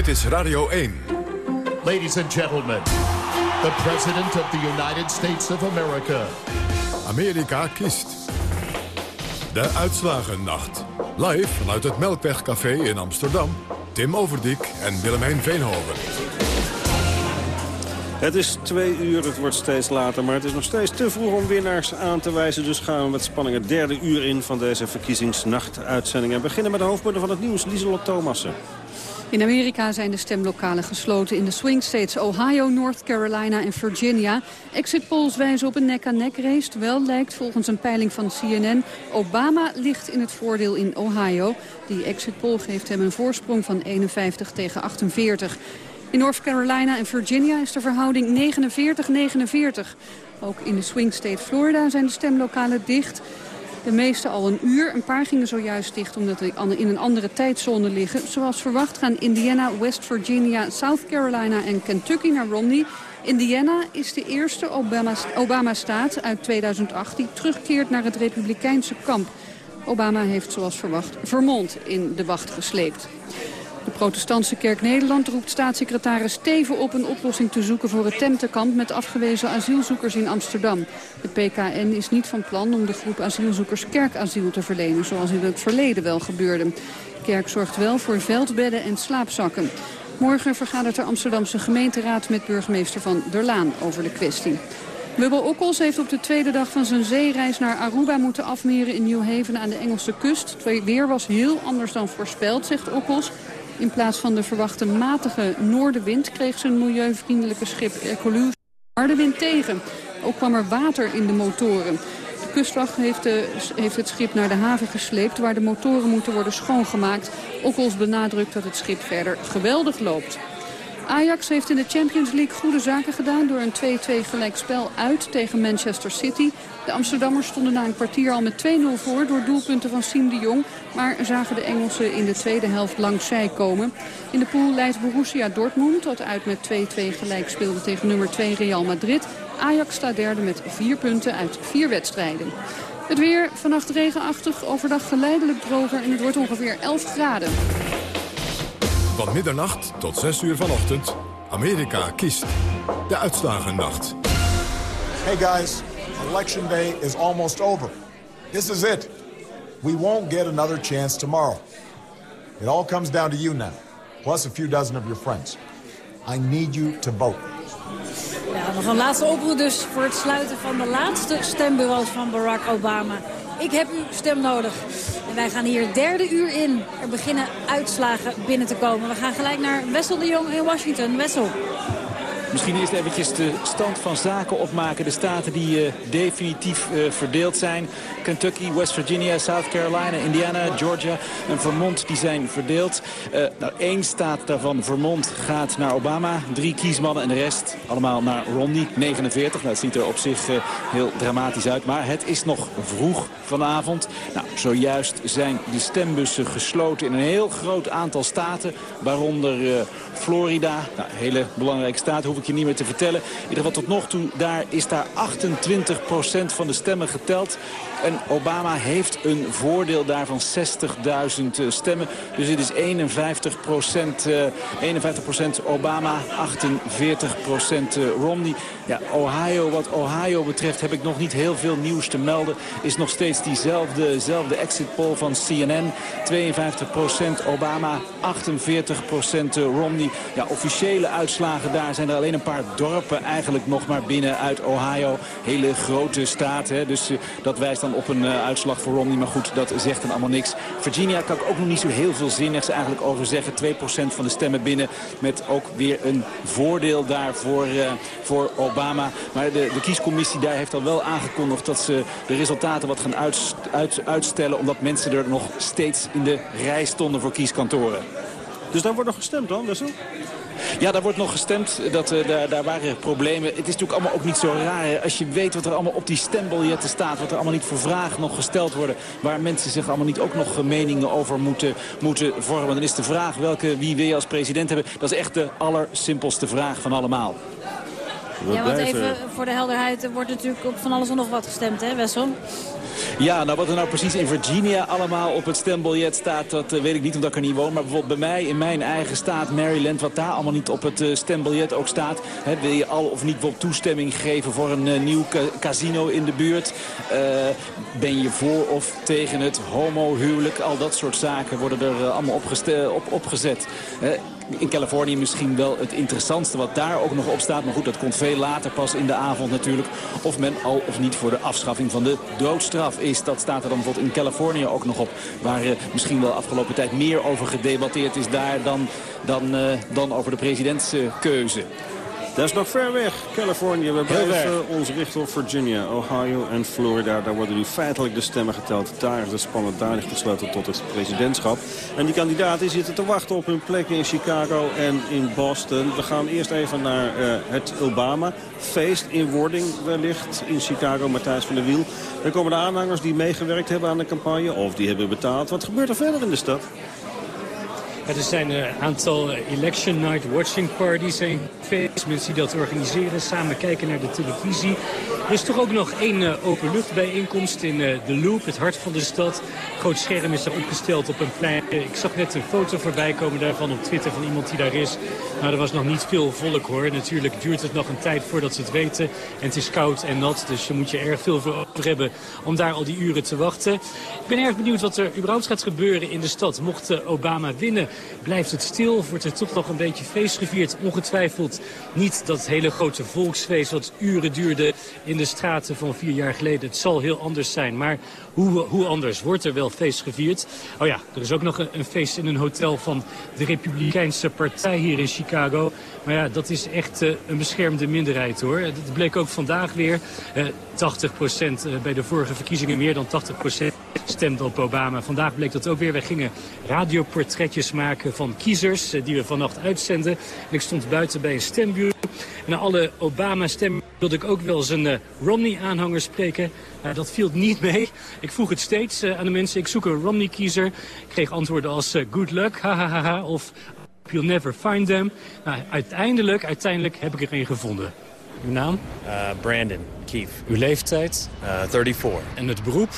Dit is Radio 1. Ladies and gentlemen, the President of the United States of America. Amerika kiest. De Uitslagennacht. Live vanuit het Melkwegcafé in Amsterdam. Tim Overdik en Willemijn Veenhoven. Het is twee uur, het wordt steeds later, maar het is nog steeds te vroeg om winnaars aan te wijzen. Dus gaan we met spanning het derde uur in van deze verkiezingsnachtuitzending. En beginnen met de hoofdpunten van het nieuws, Lieselot Thomassen. In Amerika zijn de stemlokalen gesloten in de swing states Ohio, North Carolina en Virginia. Exit polls wijzen op een nek-aan-nek race. Wel lijkt volgens een peiling van CNN Obama ligt in het voordeel in Ohio. Die exit poll geeft hem een voorsprong van 51 tegen 48. In North Carolina en Virginia is de verhouding 49-49. Ook in de swing state Florida zijn de stemlokalen dicht. De meeste al een uur. Een paar gingen zojuist dicht omdat die in een andere tijdzone liggen. Zoals verwacht gaan Indiana, West Virginia, South Carolina en Kentucky naar Romney. Indiana is de eerste Obama-staat uit 2008 die terugkeert naar het republikeinse kamp. Obama heeft zoals verwacht Vermont in de wacht gesleept. Protestantse kerk Nederland roept staatssecretaris Steven op een oplossing te zoeken voor het tentenkamp met afgewezen asielzoekers in Amsterdam. De PKN is niet van plan om de groep asielzoekers kerkasiel te verlenen, zoals in het verleden wel gebeurde. De kerk zorgt wel voor veldbedden en slaapzakken. Morgen vergadert de Amsterdamse gemeenteraad met burgemeester Van der Laan over de kwestie. Wubbel Okkels heeft op de tweede dag van zijn zeereis naar Aruba moeten afmeren in New Haven aan de Engelse kust. Het weer was heel anders dan voorspeld, zegt Okkels. In plaats van de verwachte matige noordenwind kreeg zijn milieuvriendelijke schip Hercules harde wind tegen. Ook kwam er water in de motoren. De kustwacht heeft, heeft het schip naar de haven gesleept... waar de motoren moeten worden schoongemaakt. Okkels benadrukt dat het schip verder geweldig loopt. Ajax heeft in de Champions League goede zaken gedaan... door een 2-2 gelijkspel uit tegen Manchester City. De Amsterdammers stonden na een kwartier al met 2-0 voor... door doelpunten van Siem de Jong. Maar zagen de Engelsen in de tweede helft langs zij komen. In de pool leidt Borussia Dortmund... dat uit met 2-2 gelijk speelde tegen nummer 2 Real Madrid. Ajax staat derde met vier punten uit vier wedstrijden. Het weer vannacht regenachtig, overdag geleidelijk droger... en het wordt ongeveer 11 graden. Van middernacht tot 6 uur vanochtend. Amerika kiest. De Uitslagennacht. Hey guys, election day is almost over. This is it. We won't get another chance tomorrow. It all comes down to you now, plus a few dozen of your friends. I need you to vote. Ja, nog een laatste oproep dus voor het sluiten van de laatste stembureaus van Barack Obama. Ik heb uw stem nodig. En wij gaan hier derde uur in. Er beginnen uitslagen binnen te komen. We gaan gelijk naar Wessel de Jong in Washington. Wessel. Misschien eerst eventjes de stand van zaken opmaken. De staten die uh, definitief uh, verdeeld zijn. Kentucky, West Virginia, South Carolina, Indiana, Georgia en Vermont die zijn verdeeld. Uh, nou, één staat daarvan, Vermont, gaat naar Obama. Drie kiesmannen en de rest allemaal naar Romney, 49. Nou, dat ziet er op zich heel dramatisch uit. Maar het is nog vroeg vanavond. Nou, zojuist zijn de stembussen gesloten in een heel groot aantal staten. Waaronder Florida, nou, hele belangrijke staat, hoef ik je niet meer te vertellen. In ieder geval tot nog toe, daar is daar 28% van de stemmen geteld. En Obama heeft een voordeel daarvan 60.000 eh, stemmen. Dus het is 51 procent, uh, 51 Obama, 48 procent uh, Romney. Ja, Ohio, wat Ohio betreft heb ik nog niet heel veel nieuws te melden. Is nog steeds diezelfde exit poll van CNN. 52 procent Obama, 48 procent eh, Romney. Ja, officiële uitslagen daar zijn er alleen een paar dorpen eigenlijk nog maar binnen uit Ohio. Hele grote staat, hè, dus dat wijst dan op een uh, uitslag voor Romney. Maar goed, dat zegt dan allemaal niks. Virginia kan ik ook nog niet zo heel veel zinnigs eigenlijk over zeggen. 2% van de stemmen binnen met ook weer een voordeel daar voor, uh, voor Obama. Maar de, de kiescommissie daar heeft al wel aangekondigd dat ze de resultaten wat gaan uit, uit, uitstellen. Omdat mensen er nog steeds in de rij stonden voor kieskantoren. Dus daar wordt nog gestemd dan, Wessel? Ja, daar wordt nog gestemd. Dat, uh, daar, daar, waren problemen. Het is natuurlijk allemaal ook niet zo raar. Als je weet wat er allemaal op die stembiljetten staat. Wat er allemaal niet voor vragen nog gesteld worden. Waar mensen zich allemaal niet ook nog meningen over moeten, moeten vormen. Dan is de vraag welke, wie wil je als president hebben. Dat is echt de allersimpelste vraag van allemaal. Ja, want even voor de helderheid, er wordt natuurlijk op van alles en nog wat gestemd, hè Wessel? Ja, nou wat er nou precies in Virginia allemaal op het stembiljet staat, dat eh, weet ik niet omdat ik er niet woon. Maar bijvoorbeeld bij mij, in mijn eigen staat Maryland, wat daar allemaal niet op het uh, stembiljet ook staat. Hè, wil je al of niet bijvoorbeeld toestemming geven voor een uh, nieuw ca casino in de buurt? ben je voor of tegen het homohuwelijk? Al dat soort zaken worden er allemaal op, opgezet in Californië misschien wel het interessantste wat daar ook nog op staat. Maar goed, dat komt veel later pas in de avond natuurlijk. Of men al of niet voor de afschaffing van de doodstraf is. Dat staat er dan bijvoorbeeld in Californië ook nog op. Waar uh, misschien wel afgelopen tijd meer over gedebatteerd is daar dan, dan, uh, dan over de presidentskeuze. Dat is nog ver weg, Californië. We blijven ons richten op Virginia, Ohio en Florida. Daar worden nu feitelijk de stemmen geteld. Daar is het spannend, daar ligt gesloten tot het presidentschap. En die kandidaten zitten te wachten op hun plekken in Chicago en in Boston. We gaan eerst even naar uh, het Obama-feest in wording wellicht in Chicago. Matthijs van der Wiel. Dan komen de aanhangers die meegewerkt hebben aan de campagne of die hebben betaald. Wat gebeurt er verder in de stad? Er zijn een aantal election night watching parties en mensen die dat organiseren. Samen kijken naar de televisie. Er is toch ook nog één uh, openluchtbijeenkomst in uh, de Loop, het hart van de stad. Groot scherm is er opgesteld op een plein. ik zag net een foto voorbij komen daarvan op Twitter van iemand die daar is. Nou, er was nog niet veel volk hoor. Natuurlijk duurt het nog een tijd voordat ze het weten. En het is koud en nat, dus je moet je erg veel voor over hebben om daar al die uren te wachten. Ik ben erg benieuwd wat er überhaupt gaat gebeuren in de stad. Mocht Obama winnen, blijft het stil. Wordt er toch nog een beetje feest gevierd. Ongetwijfeld niet dat hele grote volksfeest wat uren duurde in de straten van vier jaar geleden. Het zal heel anders zijn. Maar hoe, hoe anders wordt er wel feest gevierd? Oh ja, er is ook nog een, een feest in een hotel van de Republikeinse Partij hier in Chicago. Maar ja, dat is echt uh, een beschermde minderheid hoor. Dat bleek ook vandaag weer. Uh, 80 procent uh, bij de vorige verkiezingen, meer dan 80 procent stemde op Obama. Vandaag bleek dat ook weer. Wij gingen radioportretjes maken van kiezers die we vannacht uitzenden. En ik stond buiten bij een stembureau. En alle Obama-stemmen wilde ik ook wel uh, Romney-aanhanger spreken. Dat viel niet mee. Ik vroeg het steeds aan de mensen. Ik zoek een Romney-kiezer. Ik kreeg antwoorden als good luck, hahaha, of you'll never find them. Nou, uiteindelijk, uiteindelijk heb ik er een gevonden. Uw naam? Brandon Keefe. Uw leeftijd? 34. En het beroep?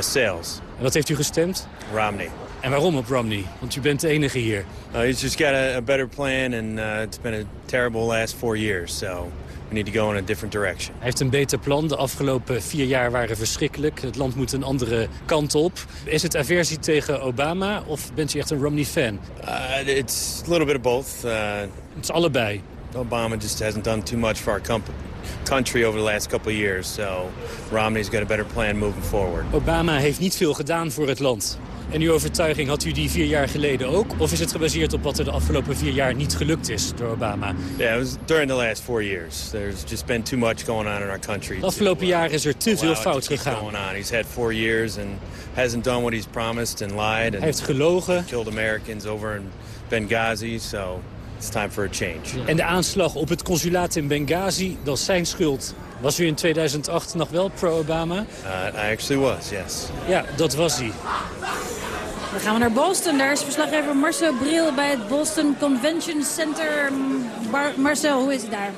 sales. En wat heeft u gestemd? Romney. En waarom op Romney? Want u bent de enige hier. Uh, he's just got a, a better plan and uh, it's been a terrible last four years. So we need to go in a different direction. Hij heeft een beter plan. De afgelopen vier jaar waren verschrikkelijk. Het land moet een andere kant op. Is het aversie tegen Obama of bent u echt een Romney-fan? Uh, it's a little bit of both. Uh, het is allebei. Obama just hasn't done too much for our company country over the last couple of years. So Romney's got a better plan moving forward. Obama heeft niet veel gedaan voor het land. En uw overtuiging had u die vier jaar geleden ook? Of is het gebaseerd op wat er de afgelopen vier jaar niet gelukt is door Obama? Yeah, it was during the last four years. There's just been too much going on in our country. De afgelopen jaren is er te veel fout gegaan. Going on. He's had four years and hasn't done what he's promised and lied. And Hij heeft gelogen. Killed Americans over in Benghazi, so it's time for a change. En de aanslag op het consulaat in Benghazi, dat is zijn schuld. Was u in 2008 nog wel pro-Obama? Uh, I actually was, yes. Ja, dat was hij. Dan gaan we naar Boston. Daar is verslaggever Marcel Bril bij het Boston Convention Center. Bar Marcel, hoe is het daar?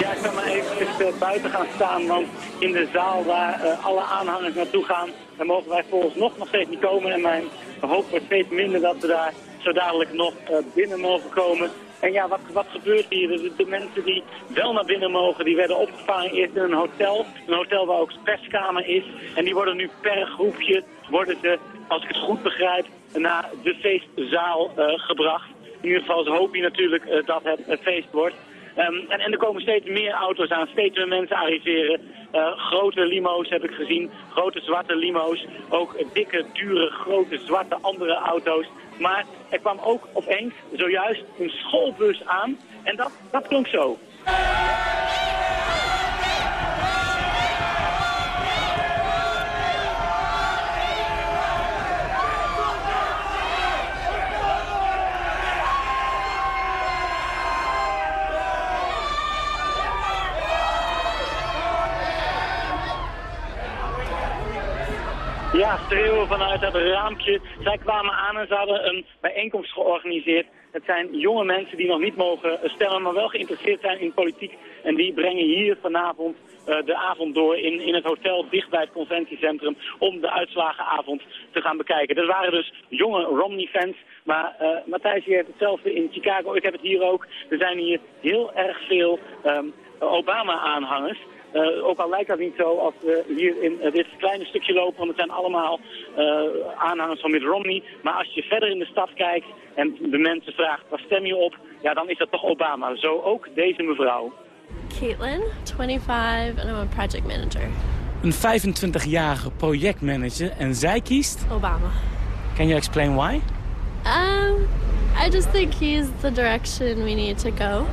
Ja, ik ben maar even buiten gaan staan, want in de zaal waar uh, alle aanhangers naartoe gaan, daar mogen wij volgens nog, nog steeds niet komen. En mijn hoop wordt steeds minder dat we daar zo dadelijk nog uh, binnen mogen komen. En ja, wat, wat gebeurt hier? De, de, mensen die wel naar binnen mogen, die werden opgevangen eerst in een hotel. Een hotel waar ook perskamer is. En die worden nu per groepje, worden ze, als ik het goed begrijp, naar de feestzaal uh, gebracht. In ieder geval hoop je natuurlijk uh, dat het een feest wordt. Um, en, en, er komen steeds meer auto's aan, steeds meer mensen arriveren. Grote limo's heb ik gezien, grote zwarte limo's. Ook dikke, dure, grote, zwarte andere auto's. Maar er kwam ook opeens zojuist een schoolbus aan. En dat, dat klonk zo. Ja, schreeuwen vanuit het raampje. Zij kwamen en ze hadden een bijeenkomst georganiseerd. Het zijn jonge mensen die nog niet mogen stemmen, maar wel geïnteresseerd zijn in politiek. En die brengen hier vanavond uh, de avond door in, in het hotel dicht bij het conventiecentrum om de uitslagenavond te gaan bekijken. Er waren dus jonge Romney-fans, maar uh, Matthijs heeft hetzelfde in Chicago. Ik heb het hier ook. Er zijn hier heel erg veel um, Obama-aanhangers. Uh, ook al lijkt dat niet zo als we hier in uh, dit kleine stukje lopen, want het zijn allemaal uh, aanhangers van Mitt Romney. Maar als je verder in de stad kijkt en de mensen vraagt waar stem je op, ja dan is dat toch Obama. Zo ook deze mevrouw. Caitlin, 25 and I'm a project manager. Een 25-jarige projectmanager en zij kiest? Obama. Can you explain why? Um, I just think he's the direction we need to go.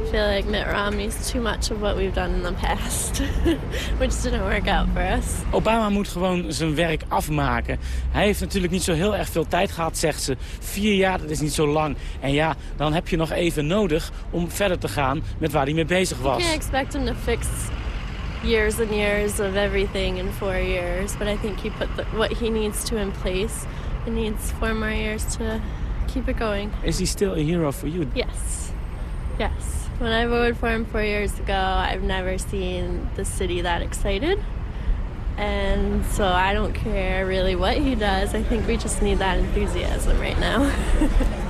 I feel like Mitt Romney's too much of what we've done in the past, which didn't work out for us. Obama moet gewoon zijn werk afmaken. Hij heeft natuurlijk niet zo heel erg veel tijd gehad, zegt ze. Vier jaar, dat is niet zo lang. En ja, dan heb je nog even nodig om verder te gaan met waar hij mee bezig was. You can't expect him to fix years and years of everything in four years, but I think he put the, what he needs to in place. He needs four more years to keep it going. Is he still a hero for you? Yes. Yes. When I voted for him four years ago, I've never seen the city that excited. And so I don't care really what he does. I think we just need that enthusiasm right now.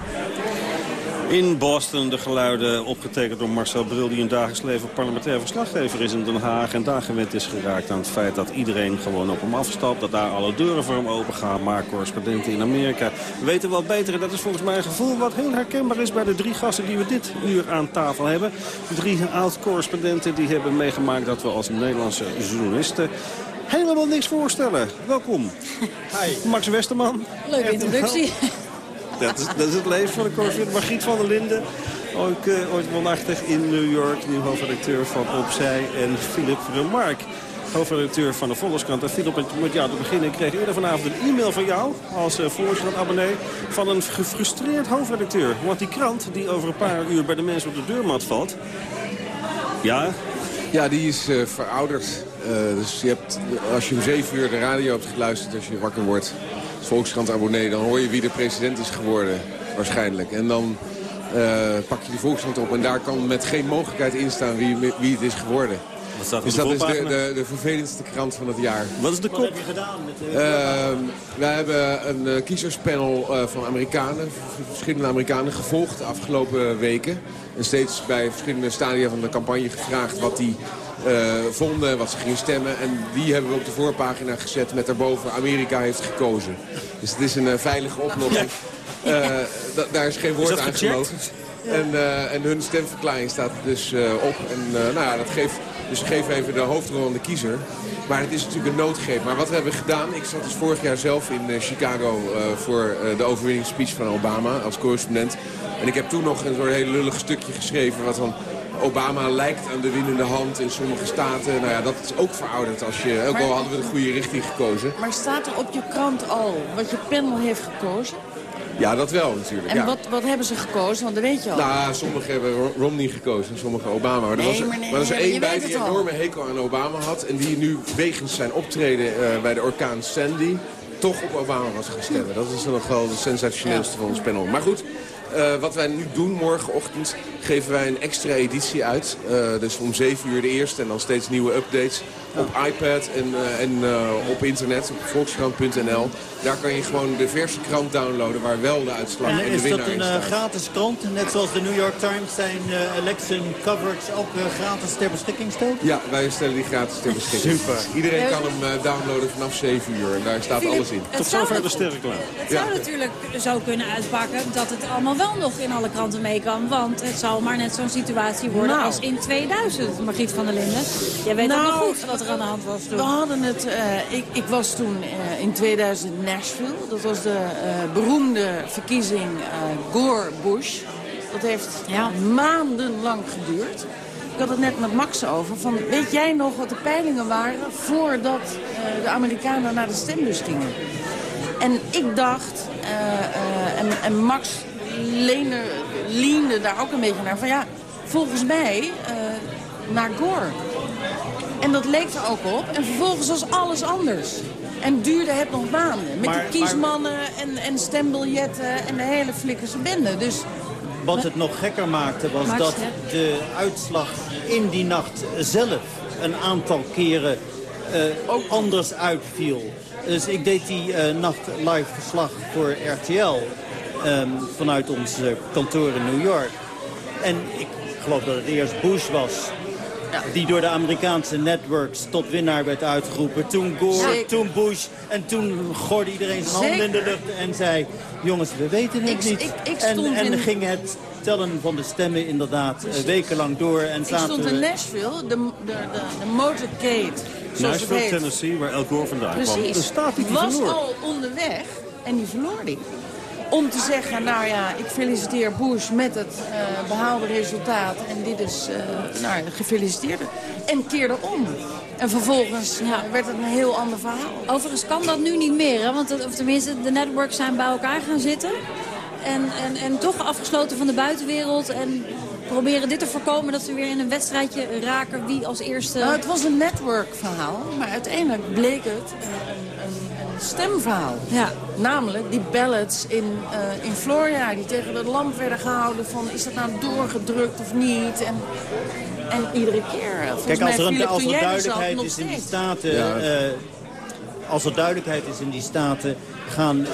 In Boston de geluiden opgetekend door Marcel Bril... die een dagelijks leven parlementair verslaggever is in Den Haag... en daar gewend is geraakt aan het feit dat iedereen gewoon op hem afstapt... dat daar alle deuren voor hem open gaan. Maar correspondenten in Amerika weten wel beter. En dat is volgens mij een gevoel wat heel herkenbaar is... bij de drie gasten die we dit uur aan tafel hebben. Drie oud-correspondenten die hebben meegemaakt dat we als Nederlandse journalisten helemaal niks voorstellen. Welkom. Hi. Max Westerman. Leuke introductie. Dat is, het leven van de correspondent. Margriet van der Linden, ook uh, ooit woonachtig in New York. Nu hoofdredacteur van Opzij. En Philip Remark, hoofdredacteur van de Volkskrant. En Philip, met jou te beginnen. Ik kreeg eerder vanavond een e-mail van jou als uh, Volkskrant-abonnee... van een gefrustreerd hoofdredacteur. Want die krant die over een paar uur bij de mensen op de deurmat valt... Ja, ja, die is uh, verouderd. Dus je hebt, als je om zeven uur de radio hebt geluisterd als je wakker wordt... als Volkskrant-abonnee, dan hoor je wie de president is geworden, waarschijnlijk. En dan uh, pak je de Volkskrant op en daar kan met geen mogelijkheid in staan wie, wie het is geworden. Wat staat dus dat de is de, de, de vervelendste krant van het jaar. Wat is de kop? Uh, wij hebben een uh, kiezerspanel uh, van Amerikanen, verschillende Amerikanen, gevolgd de afgelopen weken. En steeds bij verschillende stadia van de campagne gevraagd wat die vonden, wat ze gingen stemmen. En die hebben we op de voorpagina gezet met daarboven Amerika heeft gekozen. Dus het is een veilige oplossing. daar is geen woord aan gelogen. En, uh, en hun stemverklaring staat dus uh, op. En uh, nou ja, dat geeft, dus geven even de hoofdrol aan de kiezer. Maar het is natuurlijk een noodgreep. Maar wat we hebben gedaan, ik zat dus vorig jaar zelf in Chicago voor de overwinningsspeech van Obama als correspondent. En ik heb toen nog een soort heel lullig stukje geschreven wat dan Obama lijkt aan de winnende hand in sommige staten. Nou ja, dat is ook verouderd. Als je, ook al hadden we de goede richting gekozen. Maar staat er op je krant al wat je panel heeft gekozen? Ja, dat wel natuurlijk. En ja. wat, wat hebben ze gekozen? Want dat weet je al. Nou, sommigen hebben Romney gekozen, sommigen Obama. Maar er was nee, maar er was er één bij die een enorme hekel aan Obama had. En die nu wegens zijn optreden uh, bij de orkaan Sandy toch op Obama was gaan stemmen. Dat is dan nog wel het sensationeelste van ons panel. Maar goed, uh, wat wij nu doen, morgenochtend geven wij een extra editie uit. Uh, dus om 7 uur de eerste en dan steeds nieuwe updates op iPad en, uh, en op internet, op volkskrant.nl. Daar kan je gewoon de verse krant downloaden waar wel de uitslag en, en de is winnaar dat een in staat. gratis krant, net zoals de New York Times zijn election coverage ook gratis ter beschikking stelt? Ja, wij stellen die gratis ter beschikking. Super. Iedereen kan hem downloaden vanaf 7 uur en daar staat Philip, alles in. Tot zover de sterrenklaar. Het zou natuurlijk zo kunnen uitpakken dat het allemaal wel nog in alle kranten mee kan. Want het zal maar net zo'n situatie worden Nou. als in 2000, Margriet van der Linden. Jij weet ook Nou, nog goed wat er aan de hand was toen. We hadden het, eh, ik, ik was toen eh, in 2000 in Nashville. Dat was de eh, beroemde verkiezing Gore-Bush. Dat heeft maandenlang geduurd. Ik had het net met Max over. Van, weet jij nog wat de peilingen waren voordat de Amerikanen naar de stembus gingen? En ik dacht, en, en Max leende, leende daar ook een beetje naar, van ja, volgens mij naar Gore. En dat leek er ook op. En vervolgens was alles anders. En duurde het nog maanden. Met de kiesmannen en, en stembiljetten en de hele flikkerse bende. Dus wat het nog gekker maakte was dat de uitslag in die nacht zelf een aantal keren uh, ook anders uitviel. Dus ik deed die uh, nacht live verslag voor RTL um, vanuit ons kantoor in New York. En ik geloof dat het eerst Bush was die door de Amerikaanse networks tot winnaar werd uitgeroepen. Toen Gore, toen Bush en toen gooide iedereen zijn handen in de lucht en zei... jongens, we weten het niet. Ik, ik en, en ging het tellen van de stemmen inderdaad uh, wekenlang door. En ik stond in Nashville, de, de, de, de motorcade. Nashville, Tennessee, waar El Gore vandaan Precies. kwam. De staat die was al onderweg en die verloor die om te zeggen, nou ja, ik feliciteer Bush met het uh, behaalde resultaat. En dit is, uh, nou gefeliciteerd. En keerde om. En vervolgens ja, werd het een heel ander verhaal. Overigens kan dat nu niet meer, hè? want of tenminste de networks zijn bij elkaar gaan zitten. En, en, en toch afgesloten van de buitenwereld. En proberen dit te voorkomen dat ze weer in een wedstrijdje raken wie als eerste... Nou, het was een network-verhaal, maar uiteindelijk bleek het een stemverhaal. Ja. Namelijk die ballots in, uh, in Florida die tegen de lamp werden gehouden van is dat nou doorgedrukt of niet. En, en iedere keer, volgens Kijk, als er, een, als er duidelijkheid is in die staten... Ja. Uh, als er duidelijkheid is in die staten gaan... Uh,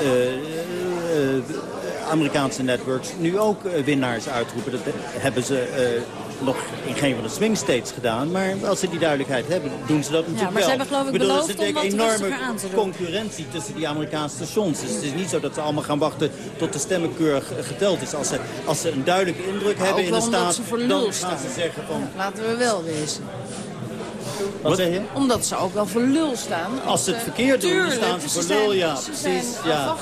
Amerikaanse networks nu ook winnaars uitroepen. Dat hebben ze uh, nog in geen van de swing states gedaan. Maar als ze die duidelijkheid hebben, doen ze dat natuurlijk ja, maar wel. Ze hebben geloof ik beloofd er enorme concurrentie tussen die Amerikaanse stations. Dus het is niet zo dat ze allemaal gaan wachten tot de stemmenkeur geteld is. Als ze, als ze een duidelijke indruk hebben in de staat, dan gaan ze zeggen van... Ja, laten we wel wezen. Wat, zeg je? Omdat ze ook wel voor lul staan. Als ze het verkeerd doen, dan staan ze voor lul, ja. Precies, ja.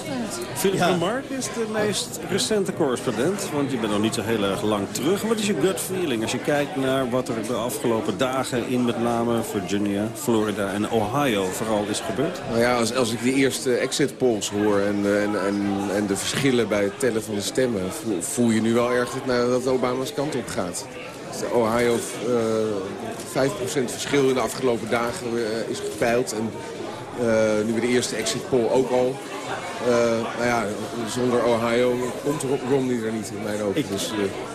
Philip ja. Mark is de meest recente correspondent. Want je bent nog niet zo heel erg lang terug. Wat is je gut feeling als je kijkt naar wat er de afgelopen dagen... in met name Virginia, Florida en Ohio vooral is gebeurd? Nou ja, als, als ik de eerste exit polls hoor en, en, en, en de verschillen bij het tellen van de stemmen... voel, je nu wel erg dat, dat Obama's kant op gaat. Ohio uh, eh, 5% verschil in de afgelopen dagen uh, is gepeild. En uh, nu bij de eerste exit poll ook al. nou ja, zonder Ohio komt Romney er niet in mijn ogen. Ik, dus,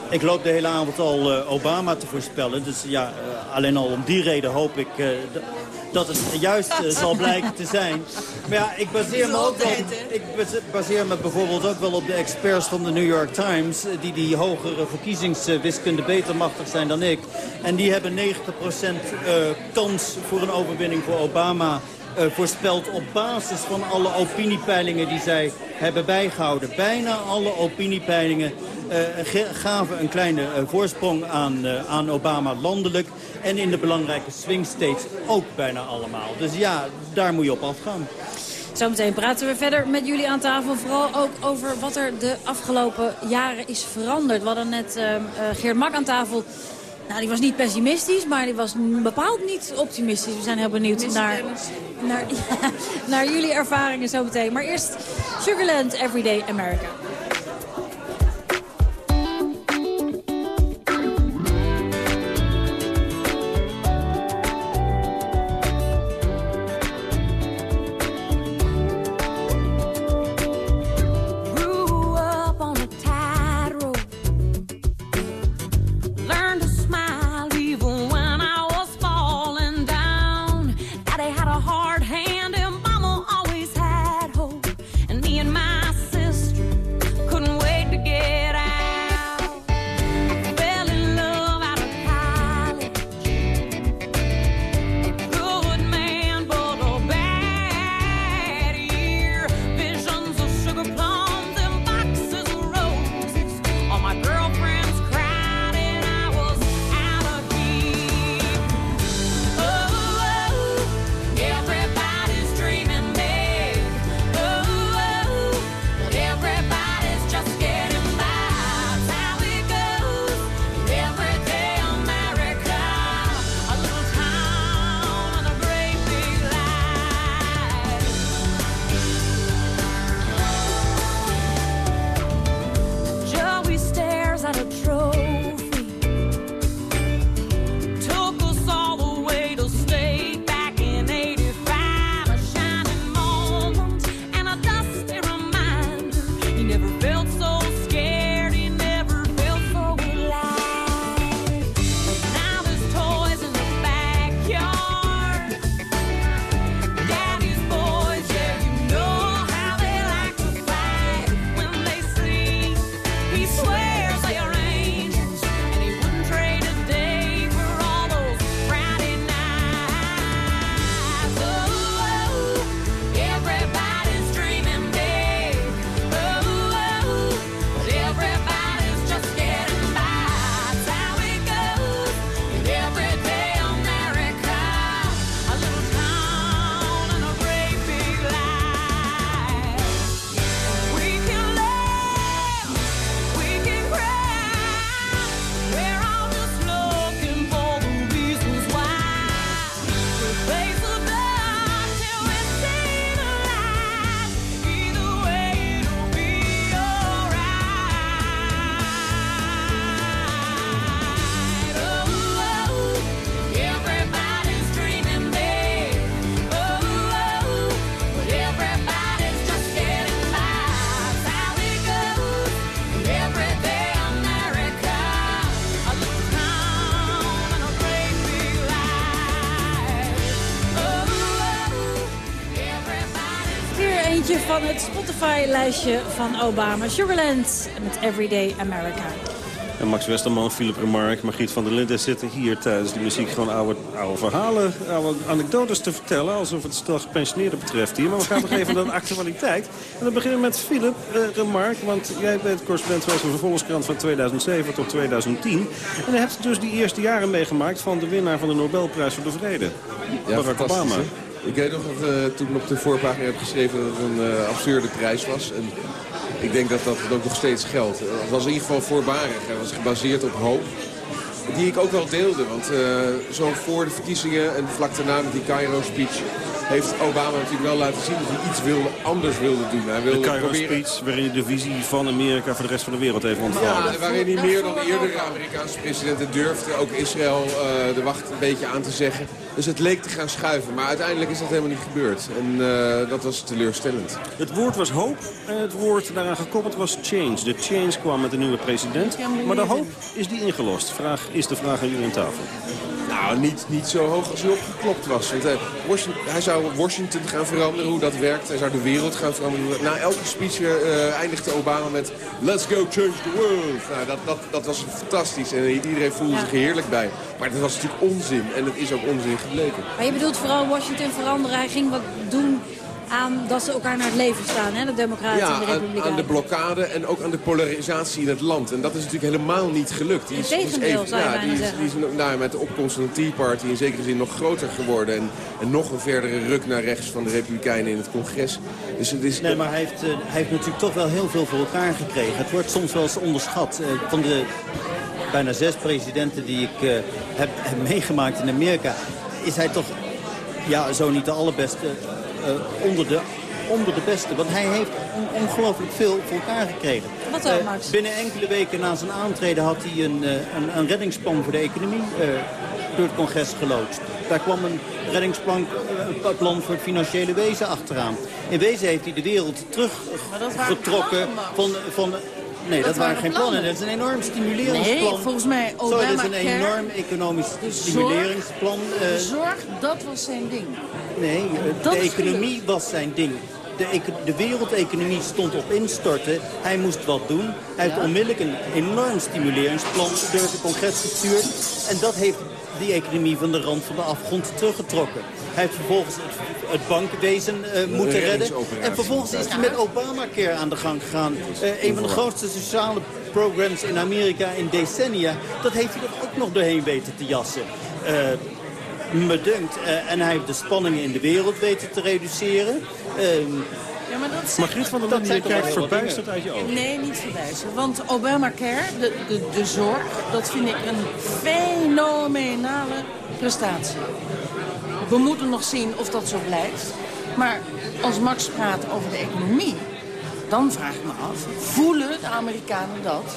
ik loop de hele avond al Obama te voorspellen. Dus ja, alleen al om die reden hoop ik dat het juist uh, zal blijken te zijn. Maar ja, ik baseer me ook wel, ik baseer me bijvoorbeeld ook wel op de experts van de New York Times... Eh, die die hogere verkiezingswiskunde beter machtig zijn dan ik. En die hebben 90% uh, eh, kans voor een overwinning voor Obama... Uh, voorspeld op basis van alle opiniepeilingen die zij hebben bijgehouden. Bijna alle opiniepeilingen gaven een kleine uh, voorsprong aan, aan Obama landelijk. En in de belangrijke swing states ook bijna allemaal. Dus ja, daar moet je op afgaan. Zometeen praten we verder met jullie aan tafel. Vooral ook over wat er de afgelopen jaren is veranderd. We hadden net uh, Geert Mak aan tafel. Nou, die was niet pessimistisch, maar die was bepaald niet optimistisch. We zijn heel benieuwd naar, naar, ja, naar jullie ervaringen zometeen. Maar eerst Sugarland Everyday America. Spotify-lijstje van Obama. Sugarland met Everyday America. En Max Westerman, Philip Remarque, Margriet van der Linden zitten hier tijdens de muziek gewoon oude, oude verhalen, oude anekdotes te vertellen. Alsof het stel gepensioneerden betreft hier. Maar we gaan nog even naar de actualiteit. En dan beginnen we met Philip uh, Remarque. Want jij bent correspondent geweest van de Volkskrant van 2007 tot 2010. En je hebt dus die eerste jaren meegemaakt van de winnaar van de Nobelprijs voor de Vrede. Ja, Barack Obama. Ik weet nog dat uh, toen op de voorpagina heb geschreven dat het een uh, absurde prijs was. En ik denk dat dat ook nog steeds geldt. Het was in ieder geval voorbarig. Het was gebaseerd op hoop. Die ik ook wel deelde. Want uh, zo voor de verkiezingen en vlak daarna met die Cairo-speech heeft Obama natuurlijk wel laten zien dat hij iets wilde, anders wilde doen. Hij wilde de Cairo-speech waarin hij de visie van Amerika voor de rest van de wereld heeft onthouden. Ja, waarin hij meer dan eerdere Amerikaanse presidenten durfde ook Israël de wacht een beetje aan te zeggen. Dus het leek te gaan schuiven, maar uiteindelijk is dat helemaal niet gebeurd. En uh, dat was teleurstellend. Het woord was hoop en het woord daaraan gekoppeld was change. De change kwam met de nieuwe president, maar de hoop is die ingelost. Vraag is de vraag aan jullie aan tafel. Nou, niet, niet zo hoog als hij opgeklopt was. Want, uh, Washington, hij zou Washington gaan veranderen, hoe dat werkt. Hij zou de wereld gaan veranderen. Na elke speech uh, eindigde Obama met... Let's go change the world. Nou, dat, dat, dat was fantastisch. En iedereen voelde ja. zich heerlijk bij. Maar dat was natuurlijk onzin. En het is ook onzin gebleken. Maar je bedoelt vooral Washington veranderen. Hij ging wat doen aan dat ze elkaar naar het leven staan, hè? de democraten ja, en de republikeinen. aan de blokkade en ook aan de polarisatie in het land. En dat is natuurlijk helemaal niet gelukt. Die is, Integendeel, die is even, zou je ja, die is, zeggen. die is nou, met de opkomst van de Tea Party in zekere zin nog groter geworden. En, en nog een verdere ruk naar rechts van de republikeinen in het congres. Dus het is nee, maar hij heeft, uh, hij heeft natuurlijk toch wel heel veel voor elkaar gekregen. Het wordt soms wel eens onderschat. Uh, van de bijna zes presidenten die ik uh, heb, heb meegemaakt in Amerika... is hij toch ja, zo niet de allerbeste uh, onder, de, onder de beste. Want hij heeft on ongelooflijk veel voor elkaar gekregen. Wat dan, uh, Max? Binnen enkele weken na zijn aantreden had hij een, uh, een, een reddingsplan voor de economie door het congres geloodst. Daar kwam een reddingsplan plan voor het financiële wezen achteraan. In wezen heeft hij de wereld teruggetrokken van... van Nee, dat, dat waren geen plannen. Dat is een enorm stimuleringsplan. Nee, volgens mij Obama dat is een enorm economisch stimuleringsplan. De zorg, dat was zijn ding. Nee, dat de economie was zijn ding. De, de wereldeconomie stond op instorten. Hij moest wat doen. Hij heeft ja. onmiddellijk een enorm stimuleringsplan door het congres gestuurd. En dat heeft die economie van de rand van de afgrond teruggetrokken. Hij heeft vervolgens het, het bankwezen uh, moeten redden. En vervolgens is hij met Obamacare aan de gang gegaan. Uh, een van de grootste sociale programs in Amerika in decennia. Dat heeft hij er ook nog doorheen weten te jassen. Uh, me dunkt. Uh, en hij heeft de spanningen in de wereld weten te reduceren. Uh, ja, maar dat Margriet van der Linden, je kijkt verbijsterd uit je ogen. Nee, niet verbijsterd. Want Obamacare, de, de, de zorg, dat vind ik een fenomenale prestatie. We moeten nog zien of dat zo blijft. Maar als Max praat over de economie, dan vraag ik me af... voelen de Amerikanen dat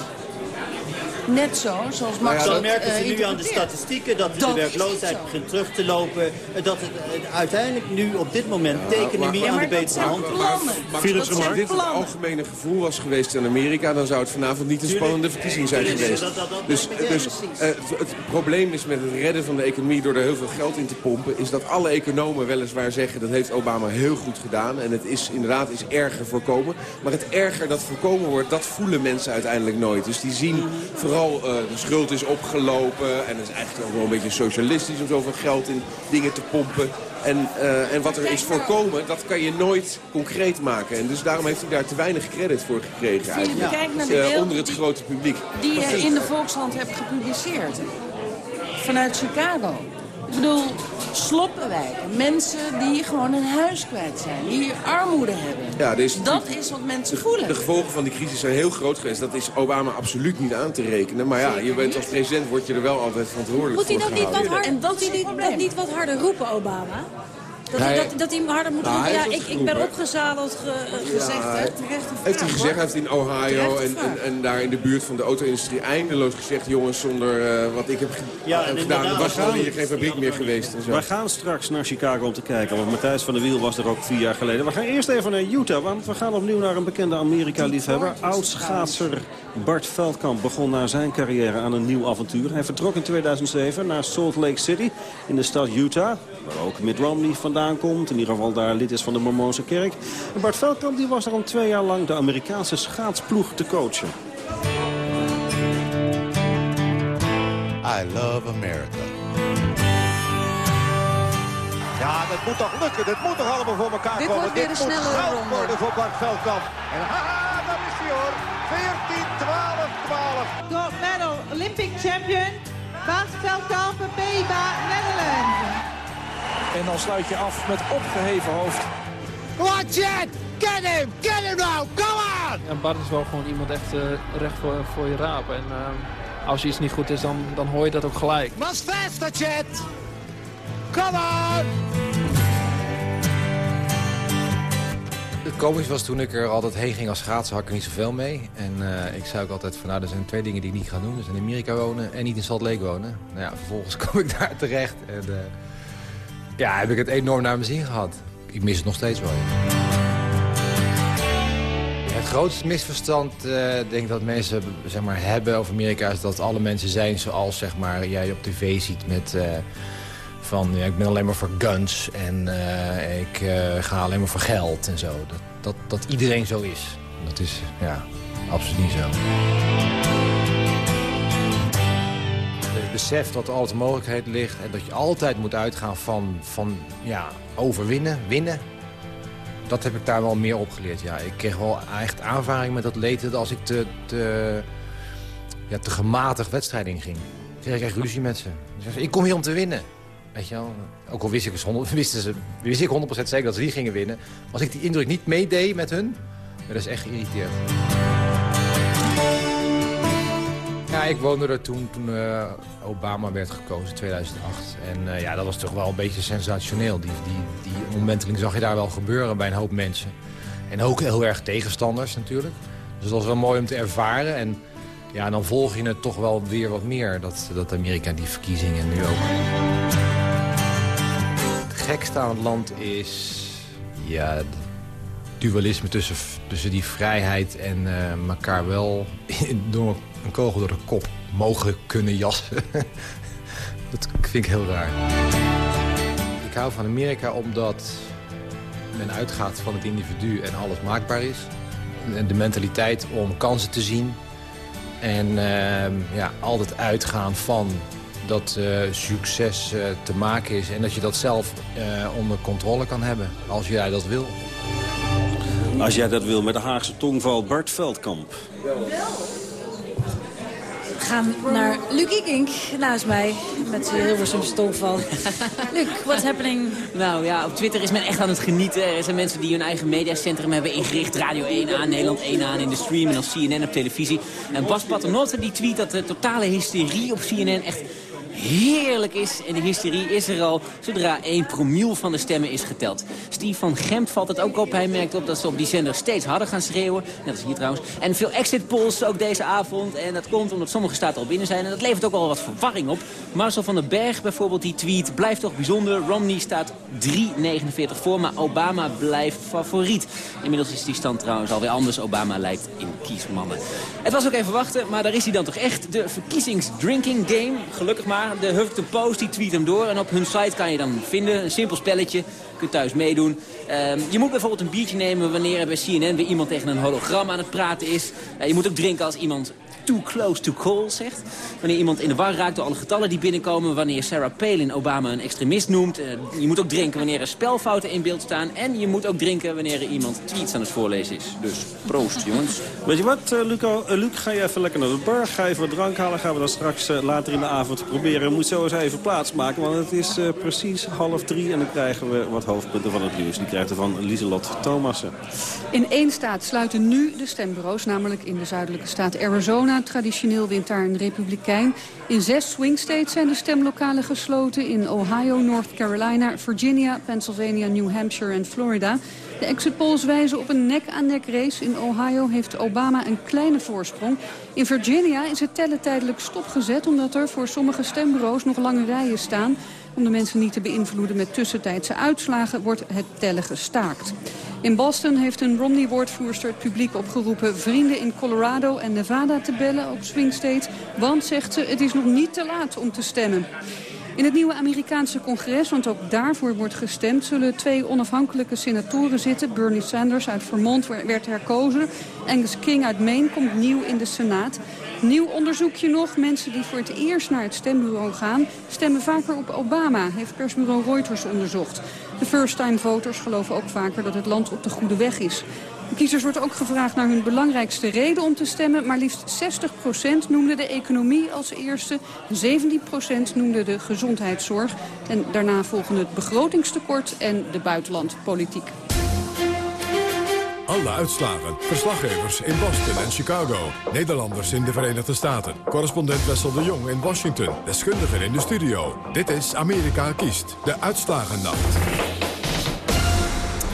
net zo, zoals Max ja, dat Dan merken ze uh, nu aan de statistieken dat, dat de werkloosheid begint terug te lopen. Dat het uh, uiteindelijk nu op dit moment de economie ja, aan de betere hand is. Maar als dit het algemene gevoel was geweest in Amerika... dan zou het vanavond niet een spannende verkiezing zijn geweest. Dus dus uh, het, het probleem is met het redden van de economie... door er heel veel geld in te pompen... is dat alle economen weliswaar zeggen... dat heeft Obama heel goed gedaan. En het is inderdaad is erger voorkomen. Maar het erger dat voorkomen wordt, dat voelen mensen uiteindelijk nooit. Dus die zien vooral uh, de schuld is opgelopen. En het is eigenlijk ook wel een beetje socialistisch om zoveel geld in dingen te pompen. En, uh, en wat er is voorkomen, dat kan je nooit concreet maken. En dus daarom heeft hij daar te weinig credit voor gekregen eigenlijk. Kijk naar de uh, onder het grote publiek. Die je in de Volkshand hebt gepubliceerd. Vanuit Chicago. Ik bedoel, sloppenwijken. Mensen die gewoon een huis kwijt zijn. Die armoede hebben. Ja, dus dat is wat mensen voelen. De gevolgen van die crisis zijn heel groot geweest. Dat is Obama absoluut niet aan te rekenen. Maar ja, je bent als president word je er wel altijd verantwoordelijk Moet hij voor dat niet gehouden. wat harder, En dat is moet hij het dat niet wat harder roepen, Obama? Dat, Hij- hij, dat, dat hij hem harder moet Nou, roepen. Ja, ik, ik ben opgezadeld ge, gezegd. Heeft hij gezegd, hij heeft in Ohio en, en, en daar in de buurt van de auto-industrie eindeloos gezegd... jongens, zonder eh, wat ik heb Ja, en gedaan, was we er gaan- hier geen fabriek meer geweest. En zo. Wij gaan straks naar Chicago om te kijken. Want Matthijs van der Wiel was er ook vier jaar geleden. We gaan eerst even naar Utah. Want we gaan opnieuw naar een bekende Amerika-liefhebber. Oud-schaatser Bart Veldkamp begon na zijn carrière aan een nieuw avontuur. Hij vertrok in 2007 naar Salt Lake City in de stad Utah. Waar ook Mitt Romney vandaan vandaan komt. In ieder geval daar lid is van de Mormoonse kerk. En Bart Veldkamp die was er al twee jaar lang de Amerikaanse schaatsploeg te coachen. I love America. Ja, dat moet toch lukken. Dat moet toch allemaal voor elkaar Dit komen. wordt weer Dit een moet snelle goud ronde. worden voor Bart Veldkamp. En haha, daar is hij hoor. 14, 12, 12. Gold medal, Olympic champion, Bart Veldkamp, Beba, Netherlands. En dan sluit je af met opgeheven hoofd. Watch it! Get him! Get him now! Go on! En Bart is wel gewoon iemand echt eh, recht voor, voor je raap. En eh, als iets niet goed is, dan, dan hoor je dat ook gelijk. Must faster, Chet! Come on! Het komisch was toen ik er altijd heen ging als schaatsen, had ik er niet zoveel mee. En eh, ik zei ook altijd van, nou, er zijn twee dingen die ik niet ga doen. Dus in Amerika wonen en niet in Salt Lake wonen. Nou ja, vervolgens kom ik daar terecht. En eh, ja, heb ik het enorm naar mijn zin gehad. Ik mis het nog steeds wel. Het grootste misverstand, eh, denk dat mensen zeg maar, hebben over Amerika... is dat alle mensen zijn zoals zeg maar, jij op tv ziet met... eh, van ja, ik ben alleen maar voor guns en eh, ik ga alleen maar voor geld en zo. Dat, dat, dat iedereen zo is. Dat is ja, absoluut niet zo. Besef dat er altijd mogelijkheid ligt en dat je altijd moet uitgaan van, van ja, overwinnen, winnen. Dat heb ik daar wel meer op geleerd. Ja, ik kreeg wel echt aanvaring met atleten als ik te, te, ja, te gematigd wedstrijd inging. Kreeg ik echt ruzie met ze. Ik kom hier om te winnen. Weet je wel? Ook al wist ik, dus 100, wisten ze, wist ik 100% zeker dat ze die gingen winnen. Als ik die indruk niet meedeed met hun, dat is echt geïrriteerd. Ik woonde er toen, toen eh, Obama werd gekozen in 2008. En eh, ja, dat was toch wel een beetje sensationeel. Die, die, die omwenteling zag je daar wel gebeuren bij een hoop mensen. En ook heel erg tegenstanders natuurlijk. Dus dat was wel mooi om te ervaren. En ja, dan volg je het toch wel weer wat meer, dat, dat Amerika die verkiezingen nu ook. Het gekste aan het land is ja, dualisme tussen, tussen die vrijheid en eh, elkaar wel door een kogel door de kop mogen kunnen jassen. dat vind ik heel raar. Ik hou van Amerika omdat men uitgaat van het individu en alles maakbaar is. En de mentaliteit om kansen te zien. En ehm, ja, altijd uitgaan van dat eh, succes eh, te maken is. En dat je dat zelf eh, onder controle kan hebben. Als jij dat wil. Als jij dat wil met de Haagse tongval Bart Veldkamp. We gaan naar Luc Ikink naast mij met zijn Hilversumse tongval. Luc, what's happening? Nou ja, op Twitter is men echt aan het genieten. Er zijn mensen die hun eigen mediacentrum hebben ingericht. Radio 1 aan, Nederland 1 aan in de stream en dan CNN op televisie. En Bas Paternotte die tweet dat de totale hysterie op CNN echt heerlijk is. En de hysterie is er al zodra 1 promiel van de stemmen is geteld. Steve van Gempt valt het ook op. Hij merkt op dat ze op die zender steeds harder gaan schreeuwen. Net als hier trouwens. En veel exit polls ook deze avond. En dat komt omdat sommige staten al binnen zijn. En dat levert ook al wat verwarring op. Marcel van den Berg bijvoorbeeld die tweet blijft toch bijzonder. Romney staat 3,49 voor, maar Obama blijft favoriet. Inmiddels is die stand trouwens alweer anders. Obama lijkt in kiesmannen. Het was ook even wachten, maar daar is hij dan toch echt. De verkiezingsdrinking game, gelukkig maar. De Huffington Post die tweet hem door. En op hun site kan je dan vinden, een simpel spelletje. Je kunt thuis meedoen. Ehm, je moet bijvoorbeeld een biertje nemen wanneer er bij CNN weer iemand tegen een hologram aan het praten is. Eh, je moet ook drinken als iemand too close to call zegt. Wanneer iemand in de war raakt door alle getallen die binnenkomen. Wanneer Sarah Palin Obama een extremist noemt. Eh, je moet ook drinken wanneer er spelfouten in beeld staan. En je moet ook drinken wanneer er iemand tweets aan het voorlezen is. Dus proost jongens. Weet je wat, eh, Luco? Luc, ga je even lekker naar de bar. Ga even wat drank halen. Gaan we dat straks later in de avond proberen. Je moet zo eens even plaatsmaken, want het is eh, precies half drie. En dan krijgen we wat hoofdpunten van het nieuws. Die krijgt er van Lieselot Thomassen. In één staat sluiten nu de stembureaus, namelijk in de zuidelijke staat Arizona. Traditioneel wint daar een republikein. In zes swing states zijn de stemlokalen gesloten. In Ohio, North Carolina, Virginia, Pennsylvania, New Hampshire en Florida. De exit polls wijzen op een nek-aan-nek race. In Ohio heeft Obama een kleine voorsprong. In Virginia is het tellen tijdelijk stopgezet... omdat er voor sommige stembureaus nog lange rijen staan. Om de mensen niet te beïnvloeden met tussentijdse uitslagen... wordt het tellen gestaakt. In Boston heeft een Romney-woordvoerster het publiek opgeroepen... vrienden in Colorado en Nevada te bellen op swing states. Want, zegt ze, het is nog niet te laat om te stemmen. In het nieuwe Amerikaanse congres, want ook daarvoor wordt gestemd... zullen twee onafhankelijke senatoren zitten. Bernie Sanders uit Vermont werd herkozen. Angus King uit Maine komt nieuw in de Senaat. Nieuw onderzoekje nog. Mensen die voor het eerst naar het stembureau gaan... stemmen vaker op Obama, heeft persbureau Reuters onderzocht. De first-time voters geloven ook vaker dat het land op de goede weg is. De kiezers wordt ook gevraagd naar hun belangrijkste reden om te stemmen. Maar liefst 60% noemde de economie als eerste. 17% noemde de gezondheidszorg. En daarna volgen het begrotingstekort en de buitenlandpolitiek. Alle uitslagen, verslaggevers in Boston en Chicago. Nederlanders in de Verenigde Staten. Correspondent Wessel de Jong in Washington. Deskundigen in de studio. Dit is Amerika kiest. De uitslagennacht.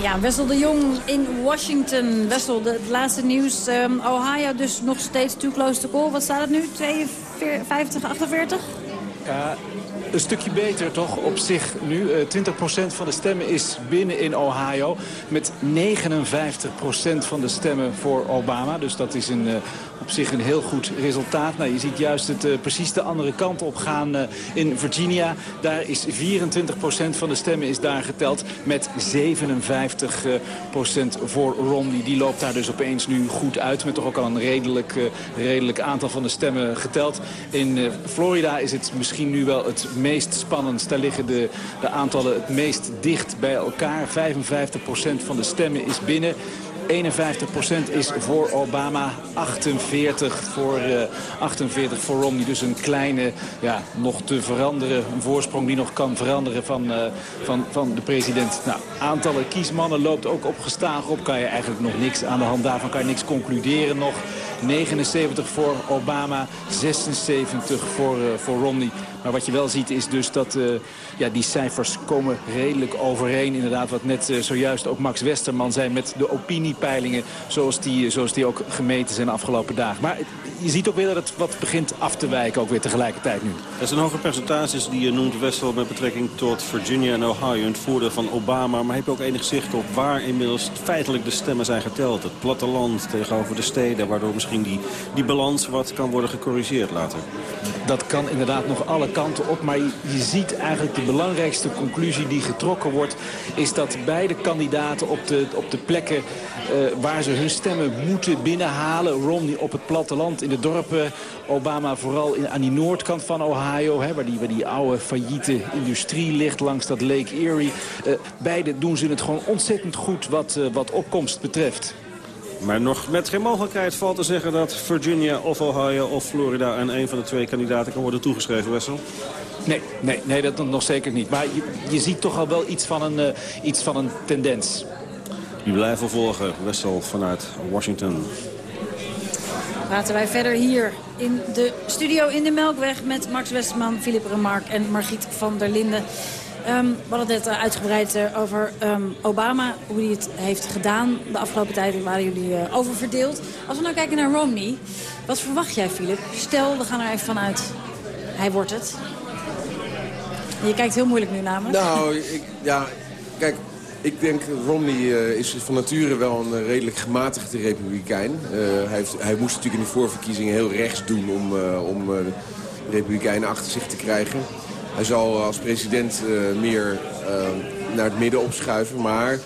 Ja, Wessel de Jong in Washington. Wessel, de, het laatste nieuws. Um, Ohio dus nog steeds too close to call. Wat staat het nu? 52, 48? Ja, een stukje beter toch op zich nu. Uh, 20% van de stemmen is binnen in Ohio. Met 59% van de stemmen voor Obama. Dus dat is een, uh, op zich een heel goed resultaat. Nou, je ziet juist het uh, precies de andere kant op gaan uh, in Virginia. Daar is 24% van de stemmen is daar geteld met 57% voor Romney. Die loopt daar dus opeens nu goed uit met toch ook al een redelijk, uh, redelijk aantal van de stemmen geteld. In Florida is het misschien nu wel het meest spannend. Daar liggen de, de aantallen het meest dicht bij elkaar. 55% van de stemmen is binnen. 51% is voor Obama, 48 voor, uh, 48 voor Romney. Dus een kleine, ja, nog te veranderen, een voorsprong die nog kan veranderen van, uh, van, van de president. Nou, aantallen kiesmannen loopt ook opgestaag op. Kan je eigenlijk nog niks aan de hand daarvan, kan je niks concluderen nog. 79 voor Obama, 76 voor, uh, voor Romney. Maar wat je wel ziet is dus dat uh, ja, die cijfers komen redelijk overeen. Inderdaad, wat net uh, zojuist ook Max Westerman zei met de opiniepeilingen... zoals die, zoals die ook gemeten zijn de afgelopen dagen. Maar je ziet ook weer dat het wat begint af te wijken, ook weer tegelijkertijd nu. Er zijn hoge percentages die je noemt, Westel, met betrekking tot Virginia en Ohio... in het voordeel van Obama. Maar heb je ook enig zicht op waar inmiddels feitelijk de stemmen zijn geteld? Het platteland tegenover de steden, waardoor misschien die, die balans wat kan worden gecorrigeerd later. Dat kan inderdaad nog alle kanten op. Maar je, ziet eigenlijk de belangrijkste conclusie die getrokken wordt... is dat beide kandidaten op de, op de plekken uh, waar ze hun stemmen moeten binnenhalen... Romney op het platteland in de dorpen, Obama vooral in, aan die noordkant van Ohio... Hè, waar, die, waar die oude failliete industrie ligt langs dat Lake Erie. Uh, beide doen ze het gewoon ontzettend goed wat, uh, wat opkomst betreft. Maar nog met geen mogelijkheid valt te zeggen dat Virginia of Ohio of Florida... aan een van de twee kandidaten kan worden toegeschreven, Wessel? Nee, nee, nee dat nog zeker niet. Maar je, je ziet toch al wel iets van een, uh, iets van een tendens. Die blijven volgen, Wessel vanuit Washington. Praten wij verder hier in de studio in de Melkweg... met Max Westerman, Philip Remark en Margriet van der Linden. Um, we hadden het net uitgebreid uh, over um, Obama, hoe hij het heeft gedaan. De afgelopen tijd waren jullie uh, over verdeeld. Als we nou kijken naar Romney, wat verwacht jij, Philip? Stel, we gaan er even vanuit, hij wordt het. Je kijkt heel moeilijk nu me. Nou, ik, ja, kijk, ik denk Romney is van nature wel een redelijk gematigde republikein. Hij, heeft, hij moest natuurlijk in de voorverkiezingen heel rechts doen om, om de republikeinen achter zich te krijgen. Hij zal als president uh, meer uh, naar het midden opschuiven. Maar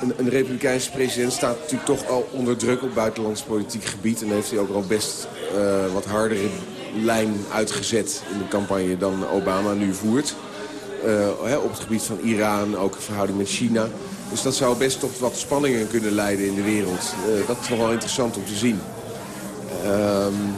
een, een republikeinse president staat natuurlijk toch al onder druk op buitenlands politiek gebied. En heeft hij ook al best uh, wat hardere lijn uitgezet in de campagne dan Obama nu voert. Op het gebied van Iran, ook de verhouding met China. Dus dat zou best tot wat spanningen kunnen leiden in de wereld. dat is nog wel interessant om te zien. Um,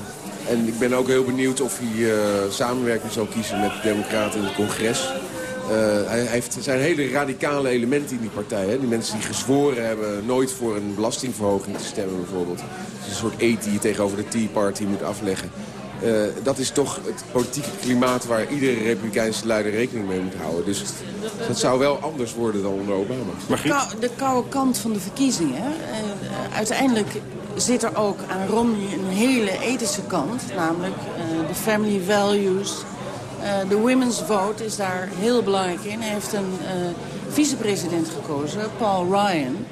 en ik ben ook heel benieuwd of hij uh, samenwerking zal kiezen met de Democraten in het congres. Uh, hij heeft, zijn hele radicale elementen in die partij. Hè? Die mensen die gezworen hebben nooit voor een belastingverhoging te stemmen bijvoorbeeld. Dus een soort eet die je tegenover de Tea Party moet afleggen. Uh, dat is toch het politieke klimaat waar iedere republikeinse leider rekening mee moet houden. Dus dat zou wel anders worden dan onder Obama. De, de koude kant van de verkiezingen. Uh, uiteindelijk zit er ook aan Romney een hele ethische kant. Namelijk uh, de family values. Uh, de women's vote is daar heel belangrijk in. Hij heeft een uh, vicepresident gekozen, Paul Ryan.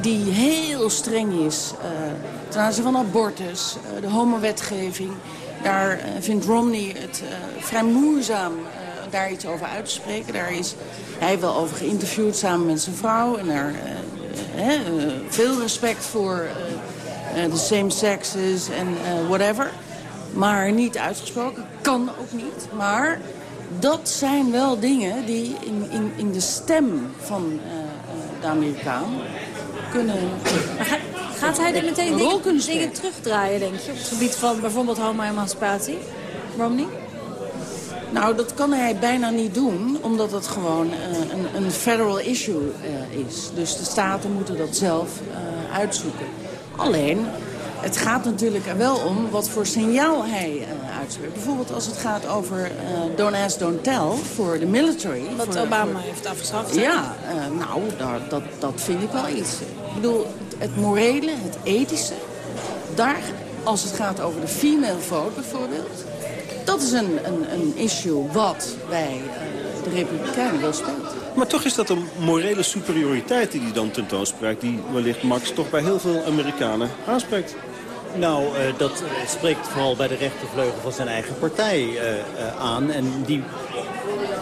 die heel streng is ten aanzien van abortus, de homowetgeving. Daar vindt Romney het vrij moeizaam daar iets over uit te spreken. Daar is hij wel over geïnterviewd samen met zijn vrouw. En daar veel respect voor de same sexes en whatever. Maar niet uitgesproken. Kan ook niet. Maar dat zijn wel dingen die in, in, in de stem van de Amerikaan kunnen... gaat hij er meteen dingen, dingen terugdraaien, denk je? Op het gebied van bijvoorbeeld homo-emancipatie? Romney? Nou, dat kan hij bijna niet doen, omdat het gewoon uh, een, een, federal issue uh, is. Dus de staten moeten dat zelf uh, uitzoeken. Alleen, het gaat natuurlijk er wel om wat voor signaal hij uitspreekt. Bijvoorbeeld als het gaat over don't ask, don't tell voor de military. Wat voor, Obama voor... heeft afgeschaft. Ja, nou, daar, dat, dat vind ik wel iets. Ik bedoel, het morele, het ethische, daar, als het gaat over de female vote bijvoorbeeld dat is een, een, een issue wat bij uh, de Republikeinen wel speelt. Maar toch is dat een morele superioriteit die hij dan tentoonspreekt... die wellicht Max toch bij heel veel Amerikanen aanspreekt. Nou, uh, dat spreekt vooral bij de rechtervleugel van zijn eigen partij uh, aan. En die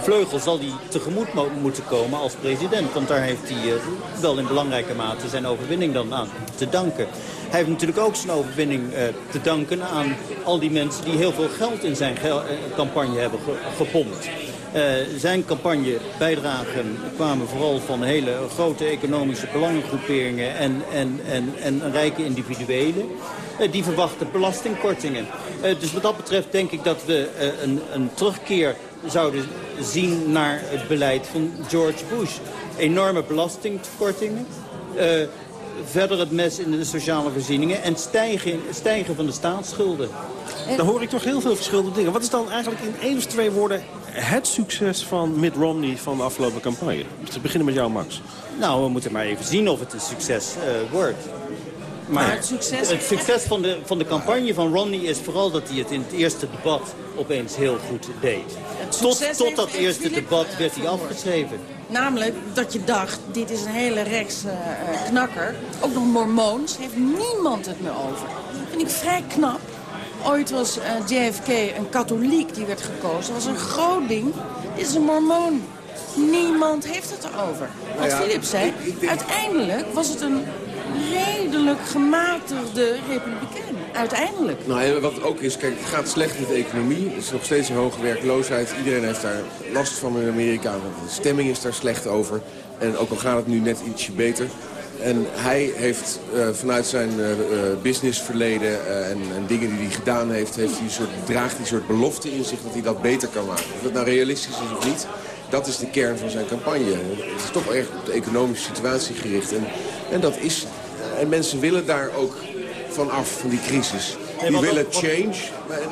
vleugel zal hij tegemoet mo moeten komen als president. Want daar heeft hij wel in belangrijke mate zijn overwinning dan aan te danken. Hij heeft natuurlijk ook zijn overwinning uh, te danken aan al die mensen die heel veel geld in zijn gel campagne hebben ge gepompt. Uh, zijn campagnebijdragen kwamen vooral van hele grote economische belangengroeperingen en, en, en, en rijke individuelen. Die verwachten belastingkortingen. dus wat dat betreft denk ik dat we een, een terugkeer zouden zien naar het beleid van George Bush. Enorme belastingkortingen verder het mes in de sociale voorzieningen... en stijgen, stijgen van de staatsschulden. Dan hoor ik toch heel veel verschillende dingen. Wat is dan eigenlijk in één of twee woorden het succes van Mitt Romney van de afgelopen campagne? We beginnen met jou, Max. Nou, we moeten maar even zien of het een succes uh, wordt. Maar het succes, het succes van, de, van de campagne van Romney is vooral dat hij het in het eerste debat opeens heel goed deed. Tot, tot dat eerste debat werd hij afgeschreven. Namelijk dat je dacht, dit is een hele rechts uh, knakker. Ook nog mormoons, heeft niemand het meer over. Dat vind ik vrij knap. Ooit was uh, JFK een katholiek die werd gekozen. Dat was een groot ding. Dit is een mormoon. Niemand heeft het erover. Wat nou Philip zei, uiteindelijk was het een redelijk gematigde republikein. Uiteindelijk. Nou, wat ook is, kijk, het gaat slecht met de economie. Er is nog steeds een hoge werkloosheid. Iedereen heeft daar last van in Amerika. De stemming is daar slecht over. En ook al gaat het nu net ietsje beter. En hij heeft uh, vanuit zijn uh, businessverleden en, en, dingen die hij gedaan heeft... heeft hij een soort, draagt hij een soort belofte in zich dat hij dat beter kan maken. Of het nou realistisch is of niet, dat is de kern van zijn campagne. Het is toch echt op de economische situatie gericht. En, en dat is en mensen willen daar ook van af, van die crisis. Die willen change.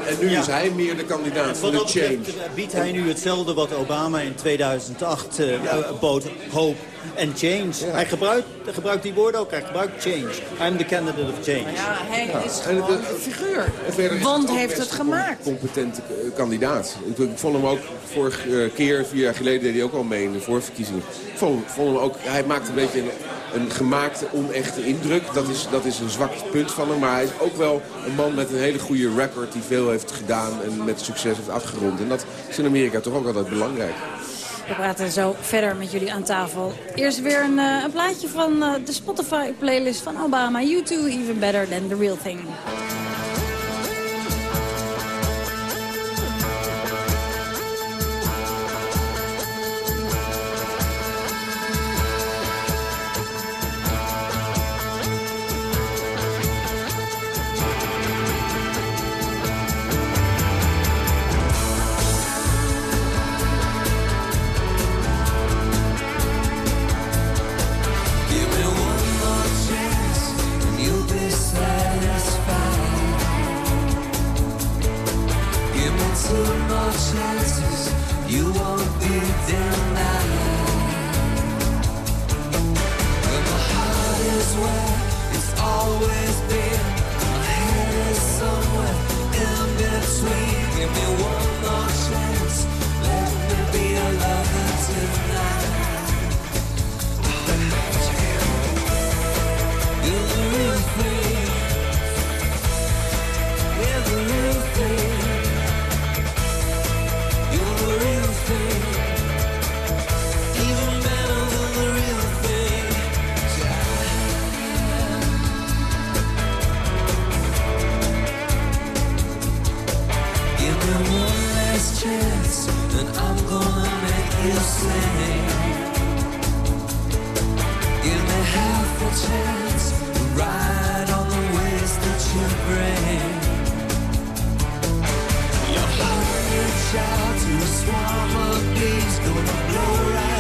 En, nu is hij meer de kandidaat voor de change. biedt hij nu hetzelfde wat Obama in 2008 uh, bood. Hoop en change. Hij gebruikt, gebruikt die woorden ook. Hij gebruikt change. I'm the candidate of change. Ja, hij is gewoon een figuur. Want hij heeft het gemaakt. competente kandidaat. Ik, vond hem ook vorige keer, vier jaar geleden, deed hij ook al mee in de voorverkiezingen. Ik vond, vond hem ook, hij maakte een beetje een gemaakte, onechte indruk. Dat is, dat is een zwak punt van hem. Maar hij is ook wel een man met een hele goede record die veel heeft gedaan en met succes heeft afgerond. En dat is in Amerika toch ook altijd belangrijk. We praten zo verder met jullie aan tafel. Eerst weer een, uh, een plaatje van uh, de Spotify-playlist van Obama. You too, even better than the real thing. Chance, and I'm gonna make you sing. Give me half a chance to ride on the waves that you bring. To a swarm of bees, gonna blow right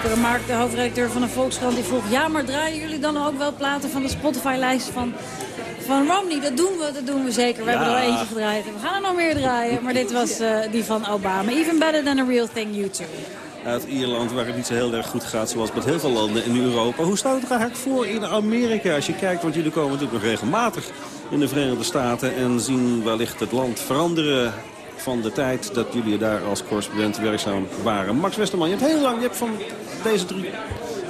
Remark, de hoofdredacteur van de Volkskrant, die vroeg... ja, maar draaien jullie dan ook wel platen van de Spotify-lijst van, van Romney? Dat doen we, dat doen we zeker. We Ja. hebben er al eentje gedraaid. en We gaan er nog meer draaien, maar dit was eh, die van Obama. Even better than a real thing, you too. Uit Ierland, waar het niet zo heel erg goed gaat, zoals met heel veel landen in Europa. Hoe staat het er eigenlijk voor in Amerika? Als je kijkt, want jullie komen natuurlijk nog regelmatig in de Verenigde Staten... en zien wellicht het land veranderen van de tijd dat jullie daar als correspondent werkzaam waren. Max Westerman, je hebt heel lang, je hebt van deze drie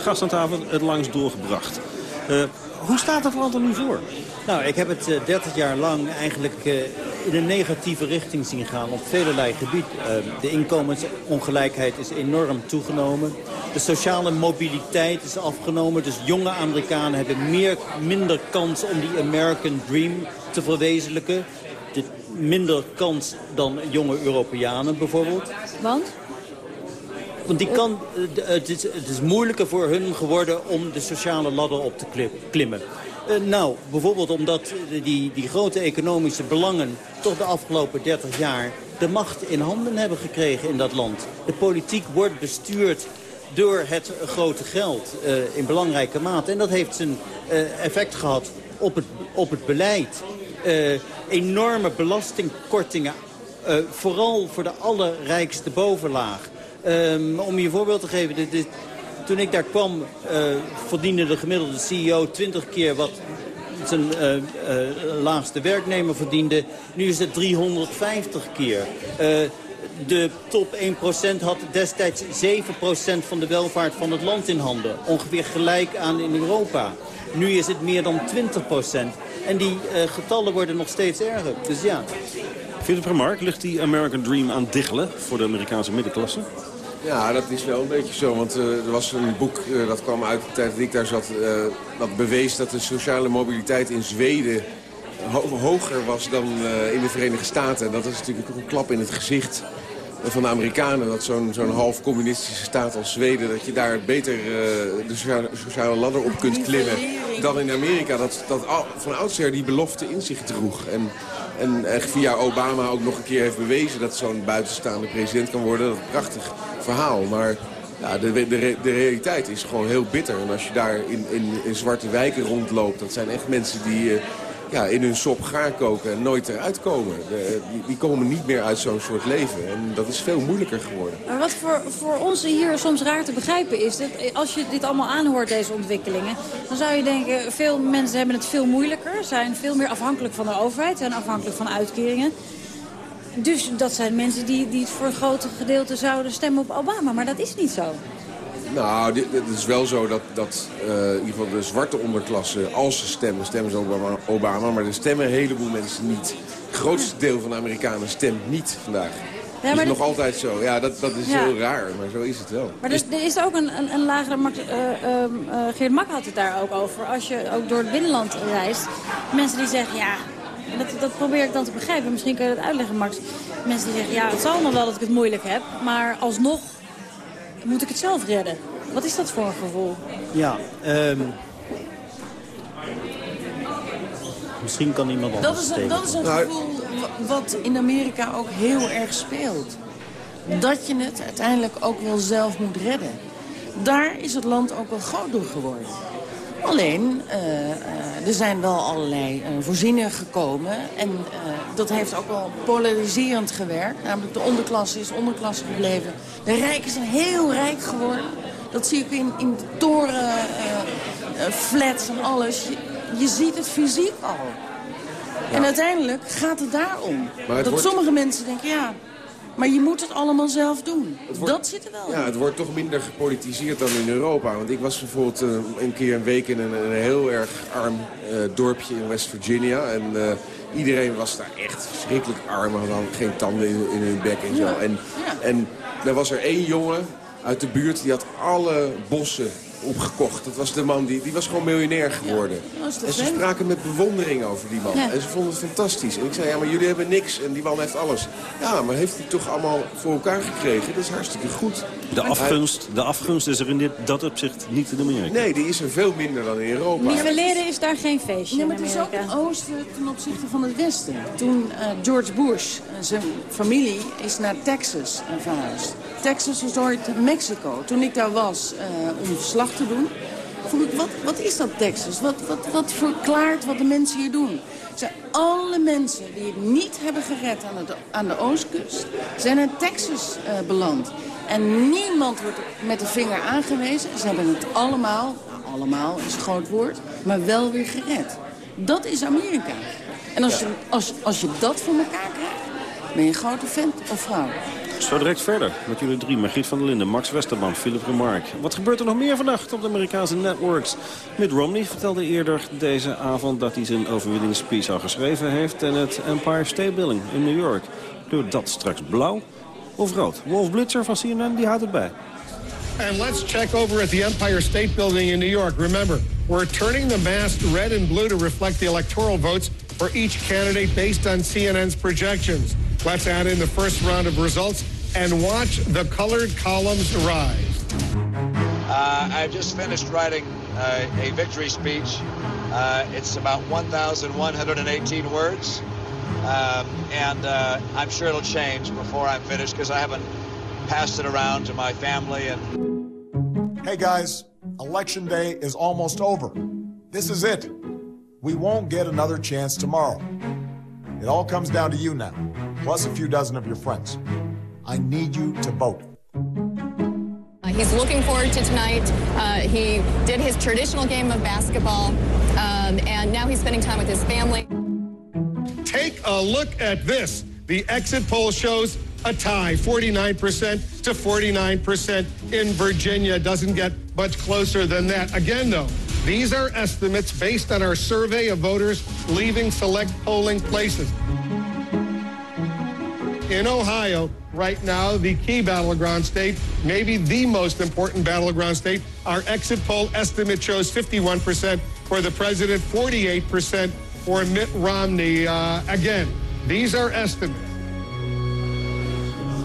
gasten aan tafel het langst doorgebracht. Eh, hoe staat het land er nu voor? Nou, ik heb het eh, 30 jaar lang eigenlijk eh, in een negatieve richting zien gaan op velelei gebied. De inkomensongelijkheid is enorm toegenomen. De sociale mobiliteit is afgenomen. Dus jonge Amerikanen hebben meer, minder kans om die American Dream te verwezenlijken. De, minder kans dan jonge Europeanen bijvoorbeeld. Want? Want die kan, eh, de- het, is, het is moeilijker voor hun geworden om de sociale ladder op te klim- klimmen. Eh, nou, bijvoorbeeld omdat die, die grote economische belangen toch de afgelopen 30 jaar de macht in handen hebben gekregen in dat land. De politiek wordt bestuurd door het grote geld eh, in belangrijke mate. En dat heeft zijn eh, effect gehad op het, op het beleid. Eh, enorme belastingkortingen, eh, vooral voor de allerrijkste bovenlaag. Ehm, om je een voorbeeld te geven, toen ik daar kwam eh, verdiende de gemiddelde CEO 20 keer wat zijn laagste werknemer verdiende. Nu is het 350 keer. De top 1% had destijds 7% van de welvaart van het land in handen. Ongeveer gelijk aan in Europa. Nu is het meer dan 20%. En die eh, getallen worden nog steeds erger. Dus ja. Philip Remark, ligt die American Dream aan diggelen voor de Amerikaanse middenklasse? Ja, dat is wel een beetje zo. Want eh, er was een boek eh, dat kwam uit de tijd dat ik daar zat... eh, dat bewees dat de sociale mobiliteit in Zweden ho- hoger was dan eh, in de Verenigde Staten. En dat is natuurlijk ook een klap in het gezicht van de Amerikanen. Dat zo'n zo'n half communistische staat als Zweden... dat je daar beter eh, de sociale, ladder op kunt klimmen dan in Amerika. Dat, dat al- van oudsher die belofte in zich droeg. En, en via Obama ook nog een keer heeft bewezen... dat zo'n buitenstaande president kan worden. Dat is een prachtig verhaal. Maar ja, de, de, de realiteit is gewoon heel bitter. En als je daar in, in, in zwarte wijken rondloopt... dat zijn echt mensen die... eh, ja, in hun sop gaar koken en nooit eruit komen. Die, die komen niet meer uit zo'n soort leven. En dat is veel moeilijker geworden. Maar wat voor, voor ons hier soms raar te begrijpen is... dat als je dit allemaal aanhoort, deze ontwikkelingen... dan zou je denken, veel mensen hebben het veel moeilijker... zijn veel meer afhankelijk van de overheid... zijn afhankelijk van uitkeringen. Dus dat zijn mensen die, die het voor een groot gedeelte zouden stemmen op Obama. Maar dat is niet zo. Nou, dit- het is wel zo dat, dat eh, in ieder geval de zwarte onderklasse, als ze stemmen, stemmen ze Obama, Obama. Maar er stemmen een heleboel mensen niet. Het grootste deel van de Amerikanen stemt niet vandaag. dat maar is nog dat- altijd zo. Ja, dat, dat is Ja. heel raar, maar zo is het wel. Maar er, er is ook een, een, een lagere... Ehm, eh, Geert Mak had het daar ook over. Als je ook door het binnenland reist. Mensen die zeggen, ja... Dat, dat probeer ik dan te begrijpen. Misschien kun je dat uitleggen, Max. Mensen die zeggen, ja, het zal nog wel dat ik het moeilijk heb. Maar alsnog moet ik het zelf redden. Wat is dat voor een gevoel? Ja, ehm, misschien kan iemand anders Dat is een, dat is een gevoel wa- wat in Amerika ook heel erg speelt. Dat je het uiteindelijk ook wel zelf moet redden. Daar is het land ook wel groot door geworden. Alleen, eh, eh, er zijn wel allerlei eh, voorzieningen gekomen. En dat heeft ook wel polariserend gewerkt. Namelijk de onderklasse is onderklasse gebleven. De rijken zijn heel rijk geworden. Dat zie ik in, in de toren, flats en alles. Je, je ziet het fysiek al. En uiteindelijk gaat het daarom. Dat wordt- sommige mensen denken, ja, maar je moet het allemaal zelf doen. wordt- dat zit er wel Ja, in. het wordt toch minder gepolitiseerd dan in Europa. Want ik was bijvoorbeeld eh, een keer een week in een, een heel erg arm eh, dorpje in West Virginia. En eh, iedereen was daar echt verschrikkelijk arm. Hadden dan geen tanden in, in hun bek en zo. Ja. En, en er was er één jongen uit de buurt die had alle bossen opgekocht. Dat was de man, die, die was gewoon miljonair geworden. dat en ze spraken met bewondering over die man. Ja. En ze vonden het fantastisch. En ik zei, ja, maar jullie hebben niks en die man heeft alles. Ja, maar heeft hij toch allemaal voor elkaar gekregen? Dat is hartstikke goed. De afgunst, de afgunst is er in dit, dat opzicht niet in Amerika. Nee, die is er veel minder dan in Europa. Nivelleren is daar geen feestje Nee, maar het is ook het oosten ten opzichte van het westen. Toen eh, George Bush en zijn familie is naar Texas eh, verhuisd. Texas was ooit Mexico. Toen ik daar was eh, om verslag te doen, vroeg ik, wat, wat is dat Texas? Wat, wat, wat verklaart wat de mensen hier doen? Alle mensen die het niet hebben gered aan, het, aan de oostkust, zijn in Texas eh, beland. En niemand wordt met de vinger aangewezen. Ze hebben het allemaal, nou, allemaal is een groot woord, maar wel weer gered. Dat is Amerika. En als, je, als, als je dat voor elkaar krijgt, ben je een grote vent of vrouw. Zo direct verder met jullie drie. Margriet van der Linden, Max Westerman, Philip Remark. Wat gebeurt er nog meer vannacht op de Amerikaanse networks? Mitt Romney vertelde eerder deze avond dat hij zijn overwinningsspeech al geschreven heeft... en het Empire State Building in New York. Kleurt dat straks blauw of rood? Wolf Blitzer van CNN die houdt het bij. And let's check over at the Empire State Building in New York. Remember, we're turning the mast red and blue to reflect the electoral votes for each candidate based on CNN's projections. Let's add in the first round of results and watch the colored columns rise. Uh, I've just finished writing uh, a victory speech. Uh, it's about 1,118 words. Um, and uh, I'm sure it'll change before I'm finished because I haven't passed it around to my family. And Hey guys, election day is almost over. This is it. We won't get another chance tomorrow. It all comes down to you now, plus a few dozen of your friends. I need you to vote. Uh, He's looking forward to tonight. Uh, he did his traditional game of basketball, um, and now he's spending time with his family. Take a look at this. The exit poll shows a tie, 49% to 49% in Virginia. Doesn't get much closer than that. Again, though, these are estimates based on our survey of voters leaving select polling places. In Ohio, right now, the key battleground state, maybe the most important battleground state, our exit poll estimate shows 51% for the president, 48% for Mitt Romney. Uh, again, these are estimates.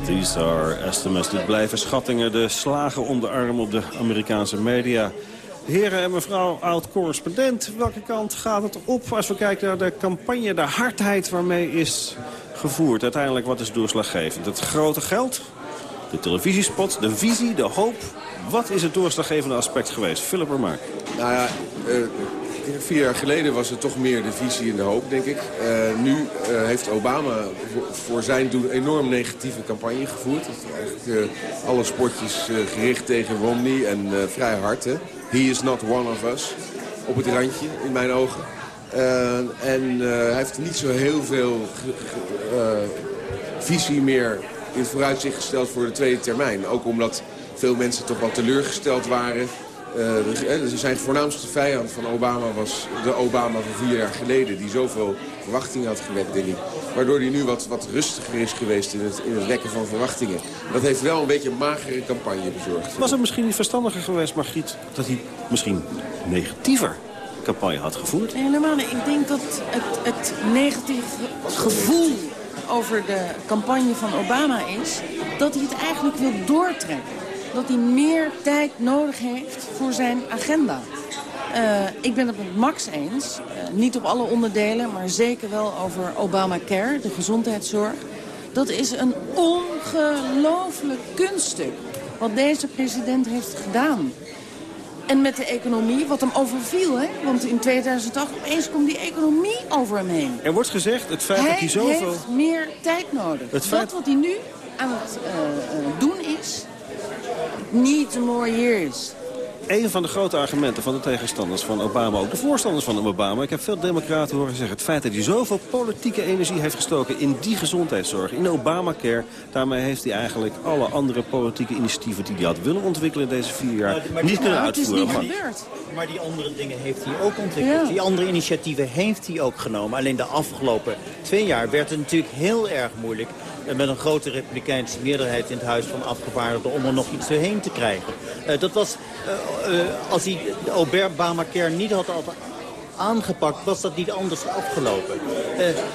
These are estimates. Dit blijven schattingen. De slagen om arm op de Amerikaanse media. Heren en mevrouw, oud-correspondent, welke kant gaat het op als we kijken naar de campagne, de hardheid waarmee is gevoerd? Uiteindelijk, wat is doorslaggevend? Het grote geld, de televisiespot, de visie, de hoop. Wat is het doorslaggevende aspect geweest? Philip Remark. Nou ja, eh, vier jaar geleden was het toch meer de visie en de hoop, denk ik. Eh, nu eh, heeft Obama voor, zijn doen enorm negatieve campagne gevoerd. Eh, alle sportjes eh, gericht tegen Romney en eh, vrij hard. He is not one of us. Op het randje, in mijn ogen. Eh, en eh, hij heeft niet zo heel veel eh, visie meer in vooruitzicht gesteld voor de tweede termijn. Ook omdat veel mensen toch wel teleurgesteld waren. De- eh, zijn voornaamste vijand van Obama was de Obama van vier jaar geleden... die zoveel verwachtingen had gewekt, denk ik. Waardoor hij nu wat, wat rustiger is geweest in het, in het wekken van verwachtingen. Dat heeft wel een beetje een magere campagne bezorgd. Was het misschien niet verstandiger geweest, Margriet, dat hij misschien negatiever campagne had gevoerd? Helemaal. Ik denk dat het, het negatieve gevoel over de campagne van Obama is... dat hij het eigenlijk wil doortrekken. Dat hij meer tijd nodig heeft voor zijn agenda. Eh, ik ben het met Max eens. Eh, niet op alle onderdelen, maar zeker wel over Obamacare, de gezondheidszorg. Dat is een ongelooflijk kunststuk wat deze president heeft gedaan. En met de economie, wat hem overviel, hè? Want in 2008 opeens komt die economie over hem heen. Er wordt gezegd, het feit dat Hij hij zoveel... heeft meer tijd nodig. Het feit- Dat wat hij nu aan het eh, eh, doen is, niet the more years. Een van de grote argumenten van de tegenstanders van Obama, ook de voorstanders van Obama... ik heb veel democraten horen zeggen... het feit dat hij zoveel politieke energie heeft gestoken in die gezondheidszorg... in Obamacare, daarmee heeft hij eigenlijk alle andere politieke initiatieven... die hij had willen ontwikkelen deze vier jaar, niet kunnen uitvoeren. Maar- Maar die andere dingen heeft hij ook ontwikkeld. Ja. Die andere initiatieven heeft hij ook genomen. Alleen de afgelopen twee jaar werd het natuurlijk heel erg moeilijk... met een grote republikeinse meerderheid in het Huis van Afgevaardigden... om er nog iets doorheen te krijgen. Eh, dat was, eh, eh, als hij de Obamacare niet had, aangepakt, was dat niet anders afgelopen.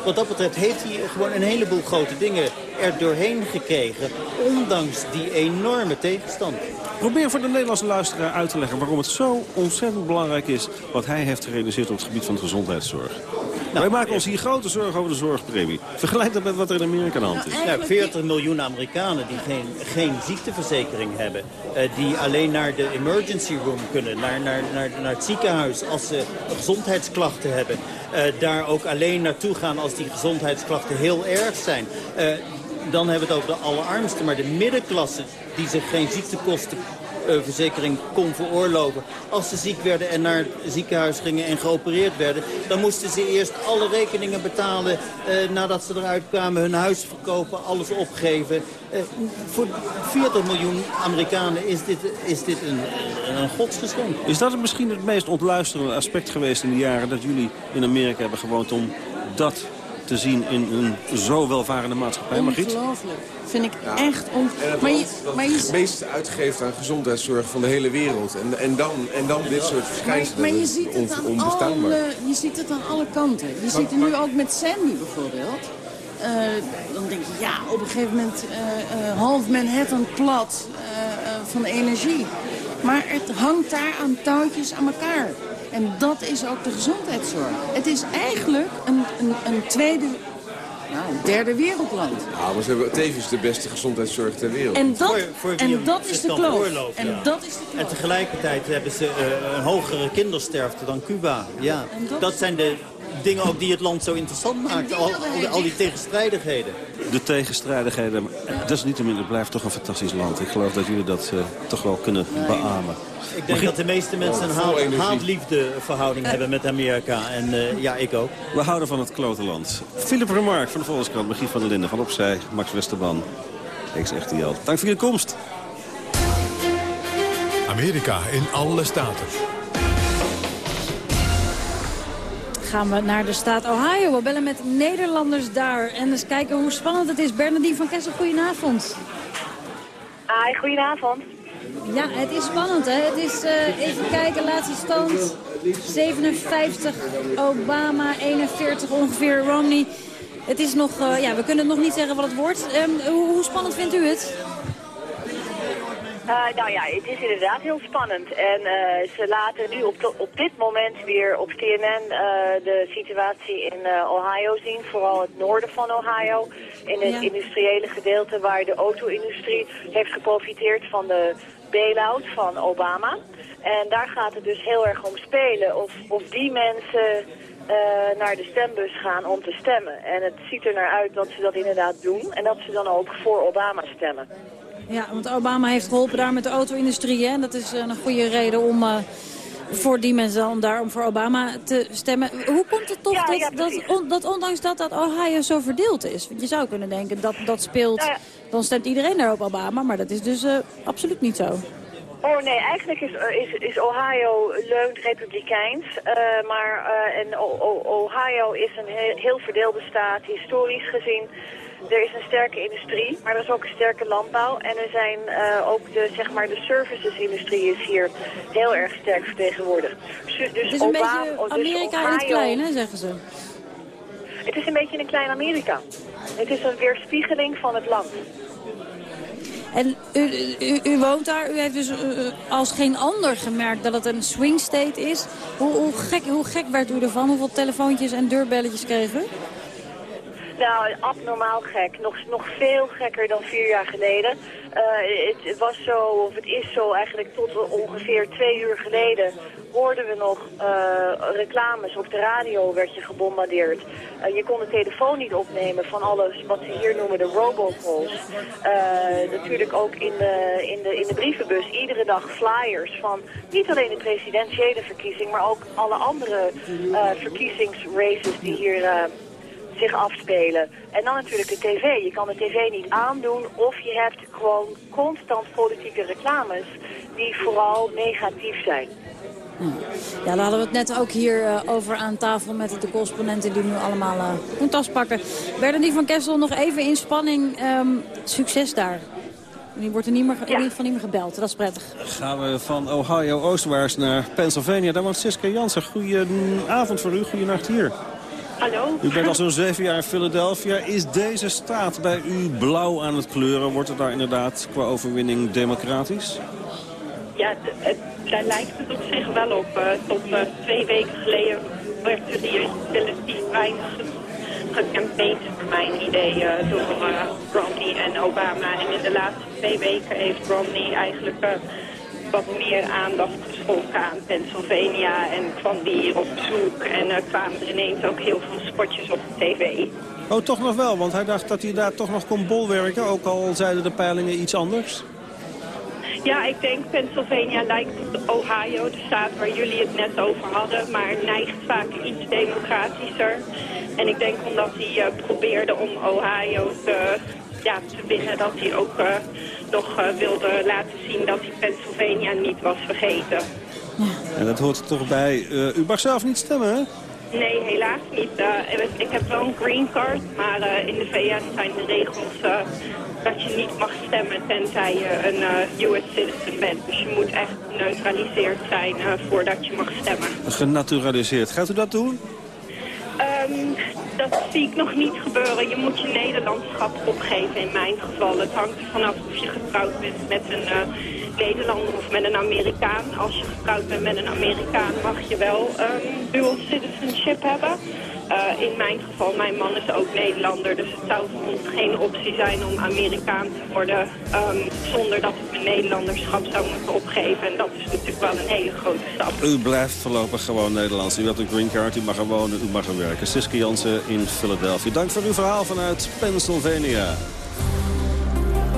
Wat dat betreft heeft hij gewoon een heleboel grote dingen er doorheen gekregen... ondanks die enorme tegenstand. Probeer voor de Nederlandse luisteraar uit te leggen waarom het zo ontzettend belangrijk is... wat hij heeft gerealiseerd op het gebied van de gezondheidszorg. Wij maken ons hier grote zorgen over de zorgpremie. Vergelijk dat met wat er in Amerika aan de hand is. Ja, 40 miljoen Amerikanen die geen, geen ziekteverzekering hebben. eh, die alleen naar de emergency room kunnen, naar, naar, naar, naar het ziekenhuis als ze gezondheidsklachten hebben. eh, daar ook alleen naartoe gaan als die gezondheidsklachten heel erg zijn. Eh, dan hebben we het over de allerarmsten, maar de middenklasse die zich geen ziektekostenverzekering kon veroorloven. Als ze ziek werden en naar het ziekenhuis gingen en geopereerd werden... dan moesten ze eerst alle rekeningen betalen eh, nadat ze eruit kwamen. Hun huis verkopen, alles opgeven. Eh, voor 40 miljoen Amerikanen is dit, is dit een, een, een godsgeschenk. Is dat misschien het meest ontluisterende aspect geweest in de jaren... dat jullie in Amerika hebben gewoond om dat te zien in een zo welvarende maatschappij? Margriet? Ongelooflijk. Vind ik echt on... Maar je, dat maar je, het meeste uitgeeft aan gezondheidszorg van de hele wereld. En, en, dan, en dan dit soort maar, verschijnselen. maar je dat is ziet het aan alle, je ziet het aan alle kanten. Je ziet het nu ook met Sandy bijvoorbeeld. Eh, dan denk je, ja, op een gegeven moment eh, eh, half Manhattan plat van energie. Maar het hangt daar aan touwtjes aan elkaar. En dat is ook de gezondheidszorg. Het is eigenlijk een, een, een tweede, nou, een derde wereldland. Ja, maar ze hebben tevens de beste gezondheidszorg ter wereld. En dat, Voor- voor wie en dat is de kloof. En ja. dat is de kloof. En tegelijkertijd hebben ze eh, een hogere kindersterfte dan Cuba. Ja. Dat zijn de dingen ook die het land zo interessant maken. Al, al, al die tegenstrijdigheden. De tegenstrijdigheden, maar desalniettemin, het blijft toch een fantastisch land. Ik geloof dat jullie dat eh, toch wel kunnen beamen. Ik denk dat de meeste mensen een haat-liefde verhouding hebben met Amerika. En eh, ja, ik ook. We houden van het klote land. Philip Remark van de Volkskrant, Magie van der Linden van Opzij, Max Westerman, ex-RTL. Dank voor je komst. Amerika in alle staten. Gaan we naar de staat Ohio. We bellen met Nederlanders daar. En eens kijken hoe spannend het is. Bernadine van Kessel, goedenavond. Hi, goedenavond. Ja, het is spannend hè. Het is, eh, even kijken, laatste stand. 57 Obama, 41 ongeveer Romney. Het is nog, eh, ja, we kunnen het nog niet zeggen wat het wordt. Ehm, hoe, hoe spannend vindt u het? Eh, nou ja, het is inderdaad heel spannend. En eh, ze laten nu op, de- op dit moment weer op CNN eh, de situatie in Ohio zien. Vooral het noorden van Ohio. In het Ja. industriële gedeelte waar de auto-industrie heeft geprofiteerd van de bail-out van Obama. En daar gaat het dus heel erg om spelen. Of, of die mensen eh, naar de stembus gaan om te stemmen. En het ziet er naar uit dat ze dat inderdaad doen. En dat ze dan ook voor Obama stemmen. Ja, want Obama heeft geholpen daar met de auto-industrie. En dat is eh, een goede reden om eh, voor die mensen dan daar om voor Obama te stemmen. Hoe komt het toch Ja, dat, ja, dat, precies. on- dat ondanks dat, dat Ohio zo verdeeld is? Want je zou kunnen denken dat dat speelt, Nou ja. dan stemt iedereen daar op Obama. Maar dat is dus absoluut niet zo. Oh nee, eigenlijk is, is, is Ohio leunt republikeins. eh, maar eh, en Ohio is een heel, heel verdeelde staat, historisch gezien. Er is een sterke industrie, maar er is ook een sterke landbouw. En er zijn eh, ook de, zeg maar, de services-industrie is hier heel erg sterk vertegenwoordigd. Dus, dus Het is een Obama- beetje dus Amerika in het Ohio- klein, hè, zeggen ze. Het is een beetje een klein Amerika. Het is een weerspiegeling van het land. En u, u, woont daar, u heeft dus eh, eh, als geen ander gemerkt dat het een swing state is. Hoe, hoe, gek, hoe gek werd u ervan? Hoeveel telefoontjes en deurbelletjes kreeg u? Nou, abnormaal gek. Nog, nog veel gekker dan vier jaar geleden. Eh, het was zo, of het is zo eigenlijk tot ongeveer twee uur geleden hoorden we nog eh, reclames. Op de radio werd je gebombardeerd. Eh, je kon de telefoon niet opnemen van alles wat ze hier noemen de robocalls. Eh, natuurlijk ook in de, in, de, in de brievenbus iedere dag flyers van niet alleen de presidentiële verkiezing, maar ook alle andere verkiezingsraces die hier... zich afspelen. En dan natuurlijk de tv. Je kan de tv niet aandoen of je hebt gewoon constant politieke reclames die vooral negatief zijn. Ja, daar hadden we het net ook hier eh, over aan tafel met de correspondenten die nu allemaal eh hun tas pakken. Bernardine van Kessel, nog even in spanning. Ehm, succes daar. Nu wordt er niet meer, in ieder geval niet meer gebeld. Dat is prettig. Gaan we van Ohio oostwaarts naar Pennsylvania. Daar woont Siska Jansen. Goedenavond voor u, goedenacht hier. Hallo. U bent al zo'n zeven jaar in Philadelphia. Is deze staat bij u blauw aan het kleuren? Wordt het daar inderdaad qua overwinning democratisch? Ja, daar lijkt het op zich wel op. Eh, tot eh, twee weken geleden werd er hier relatief weinig gecampaigned, naar mijn idee, eh, door Romney en Obama. En in de laatste twee weken heeft Romney eigenlijk wat meer aandacht geschonken aan Pennsylvania. En kwam die hier op bezoek en eh, kwamen er ineens ook heel veel spotjes op de tv. Oh, toch nog wel, want hij dacht dat hij daar toch nog kon bolwerken. Ook al zeiden de peilingen iets anders. Ja, ik denk Pennsylvania lijkt op Ohio, de staat waar jullie het net over hadden, maar neigt vaak iets democratischer. En ik denk omdat hij eh, probeerde om Ohio te, ja, te winnen, dat hij ook eh, nog eh, wilde laten zien dat hij Pennsylvania niet was vergeten. En dat hoort er toch bij. Eh, u mag zelf niet stemmen, hè? Nee, helaas niet. Eh, ik heb wel een green card, maar in de VS zijn de regels eh, dat je niet mag stemmen tenzij je een eh, US citizen bent. Dus je moet echt geneutraliseerd zijn eh, voordat je mag stemmen. Genaturaliseerd. Gaat u dat doen? Ehm, dat zie ik nog niet gebeuren. Je moet je Nederlandschap opgeven in mijn geval. Het hangt er vanaf of je getrouwd bent met een eh, Nederlander of met een Amerikaan. Als je getrouwd bent met een Amerikaan mag je wel um, dual citizenship hebben. Eh, in mijn geval, mijn man is ook Nederlander, dus het zou voor ons geen optie zijn om Amerikaan te worden ehm, zonder dat ik mijn Nederlanderschap zou moeten opgeven. En dat is natuurlijk wel een hele grote stap. U blijft voorlopig gewoon Nederlands. U had een green card, u mag er wonen, u mag er werken. Siske Jansen in Philadelphia. Dank voor uw verhaal vanuit Pennsylvania.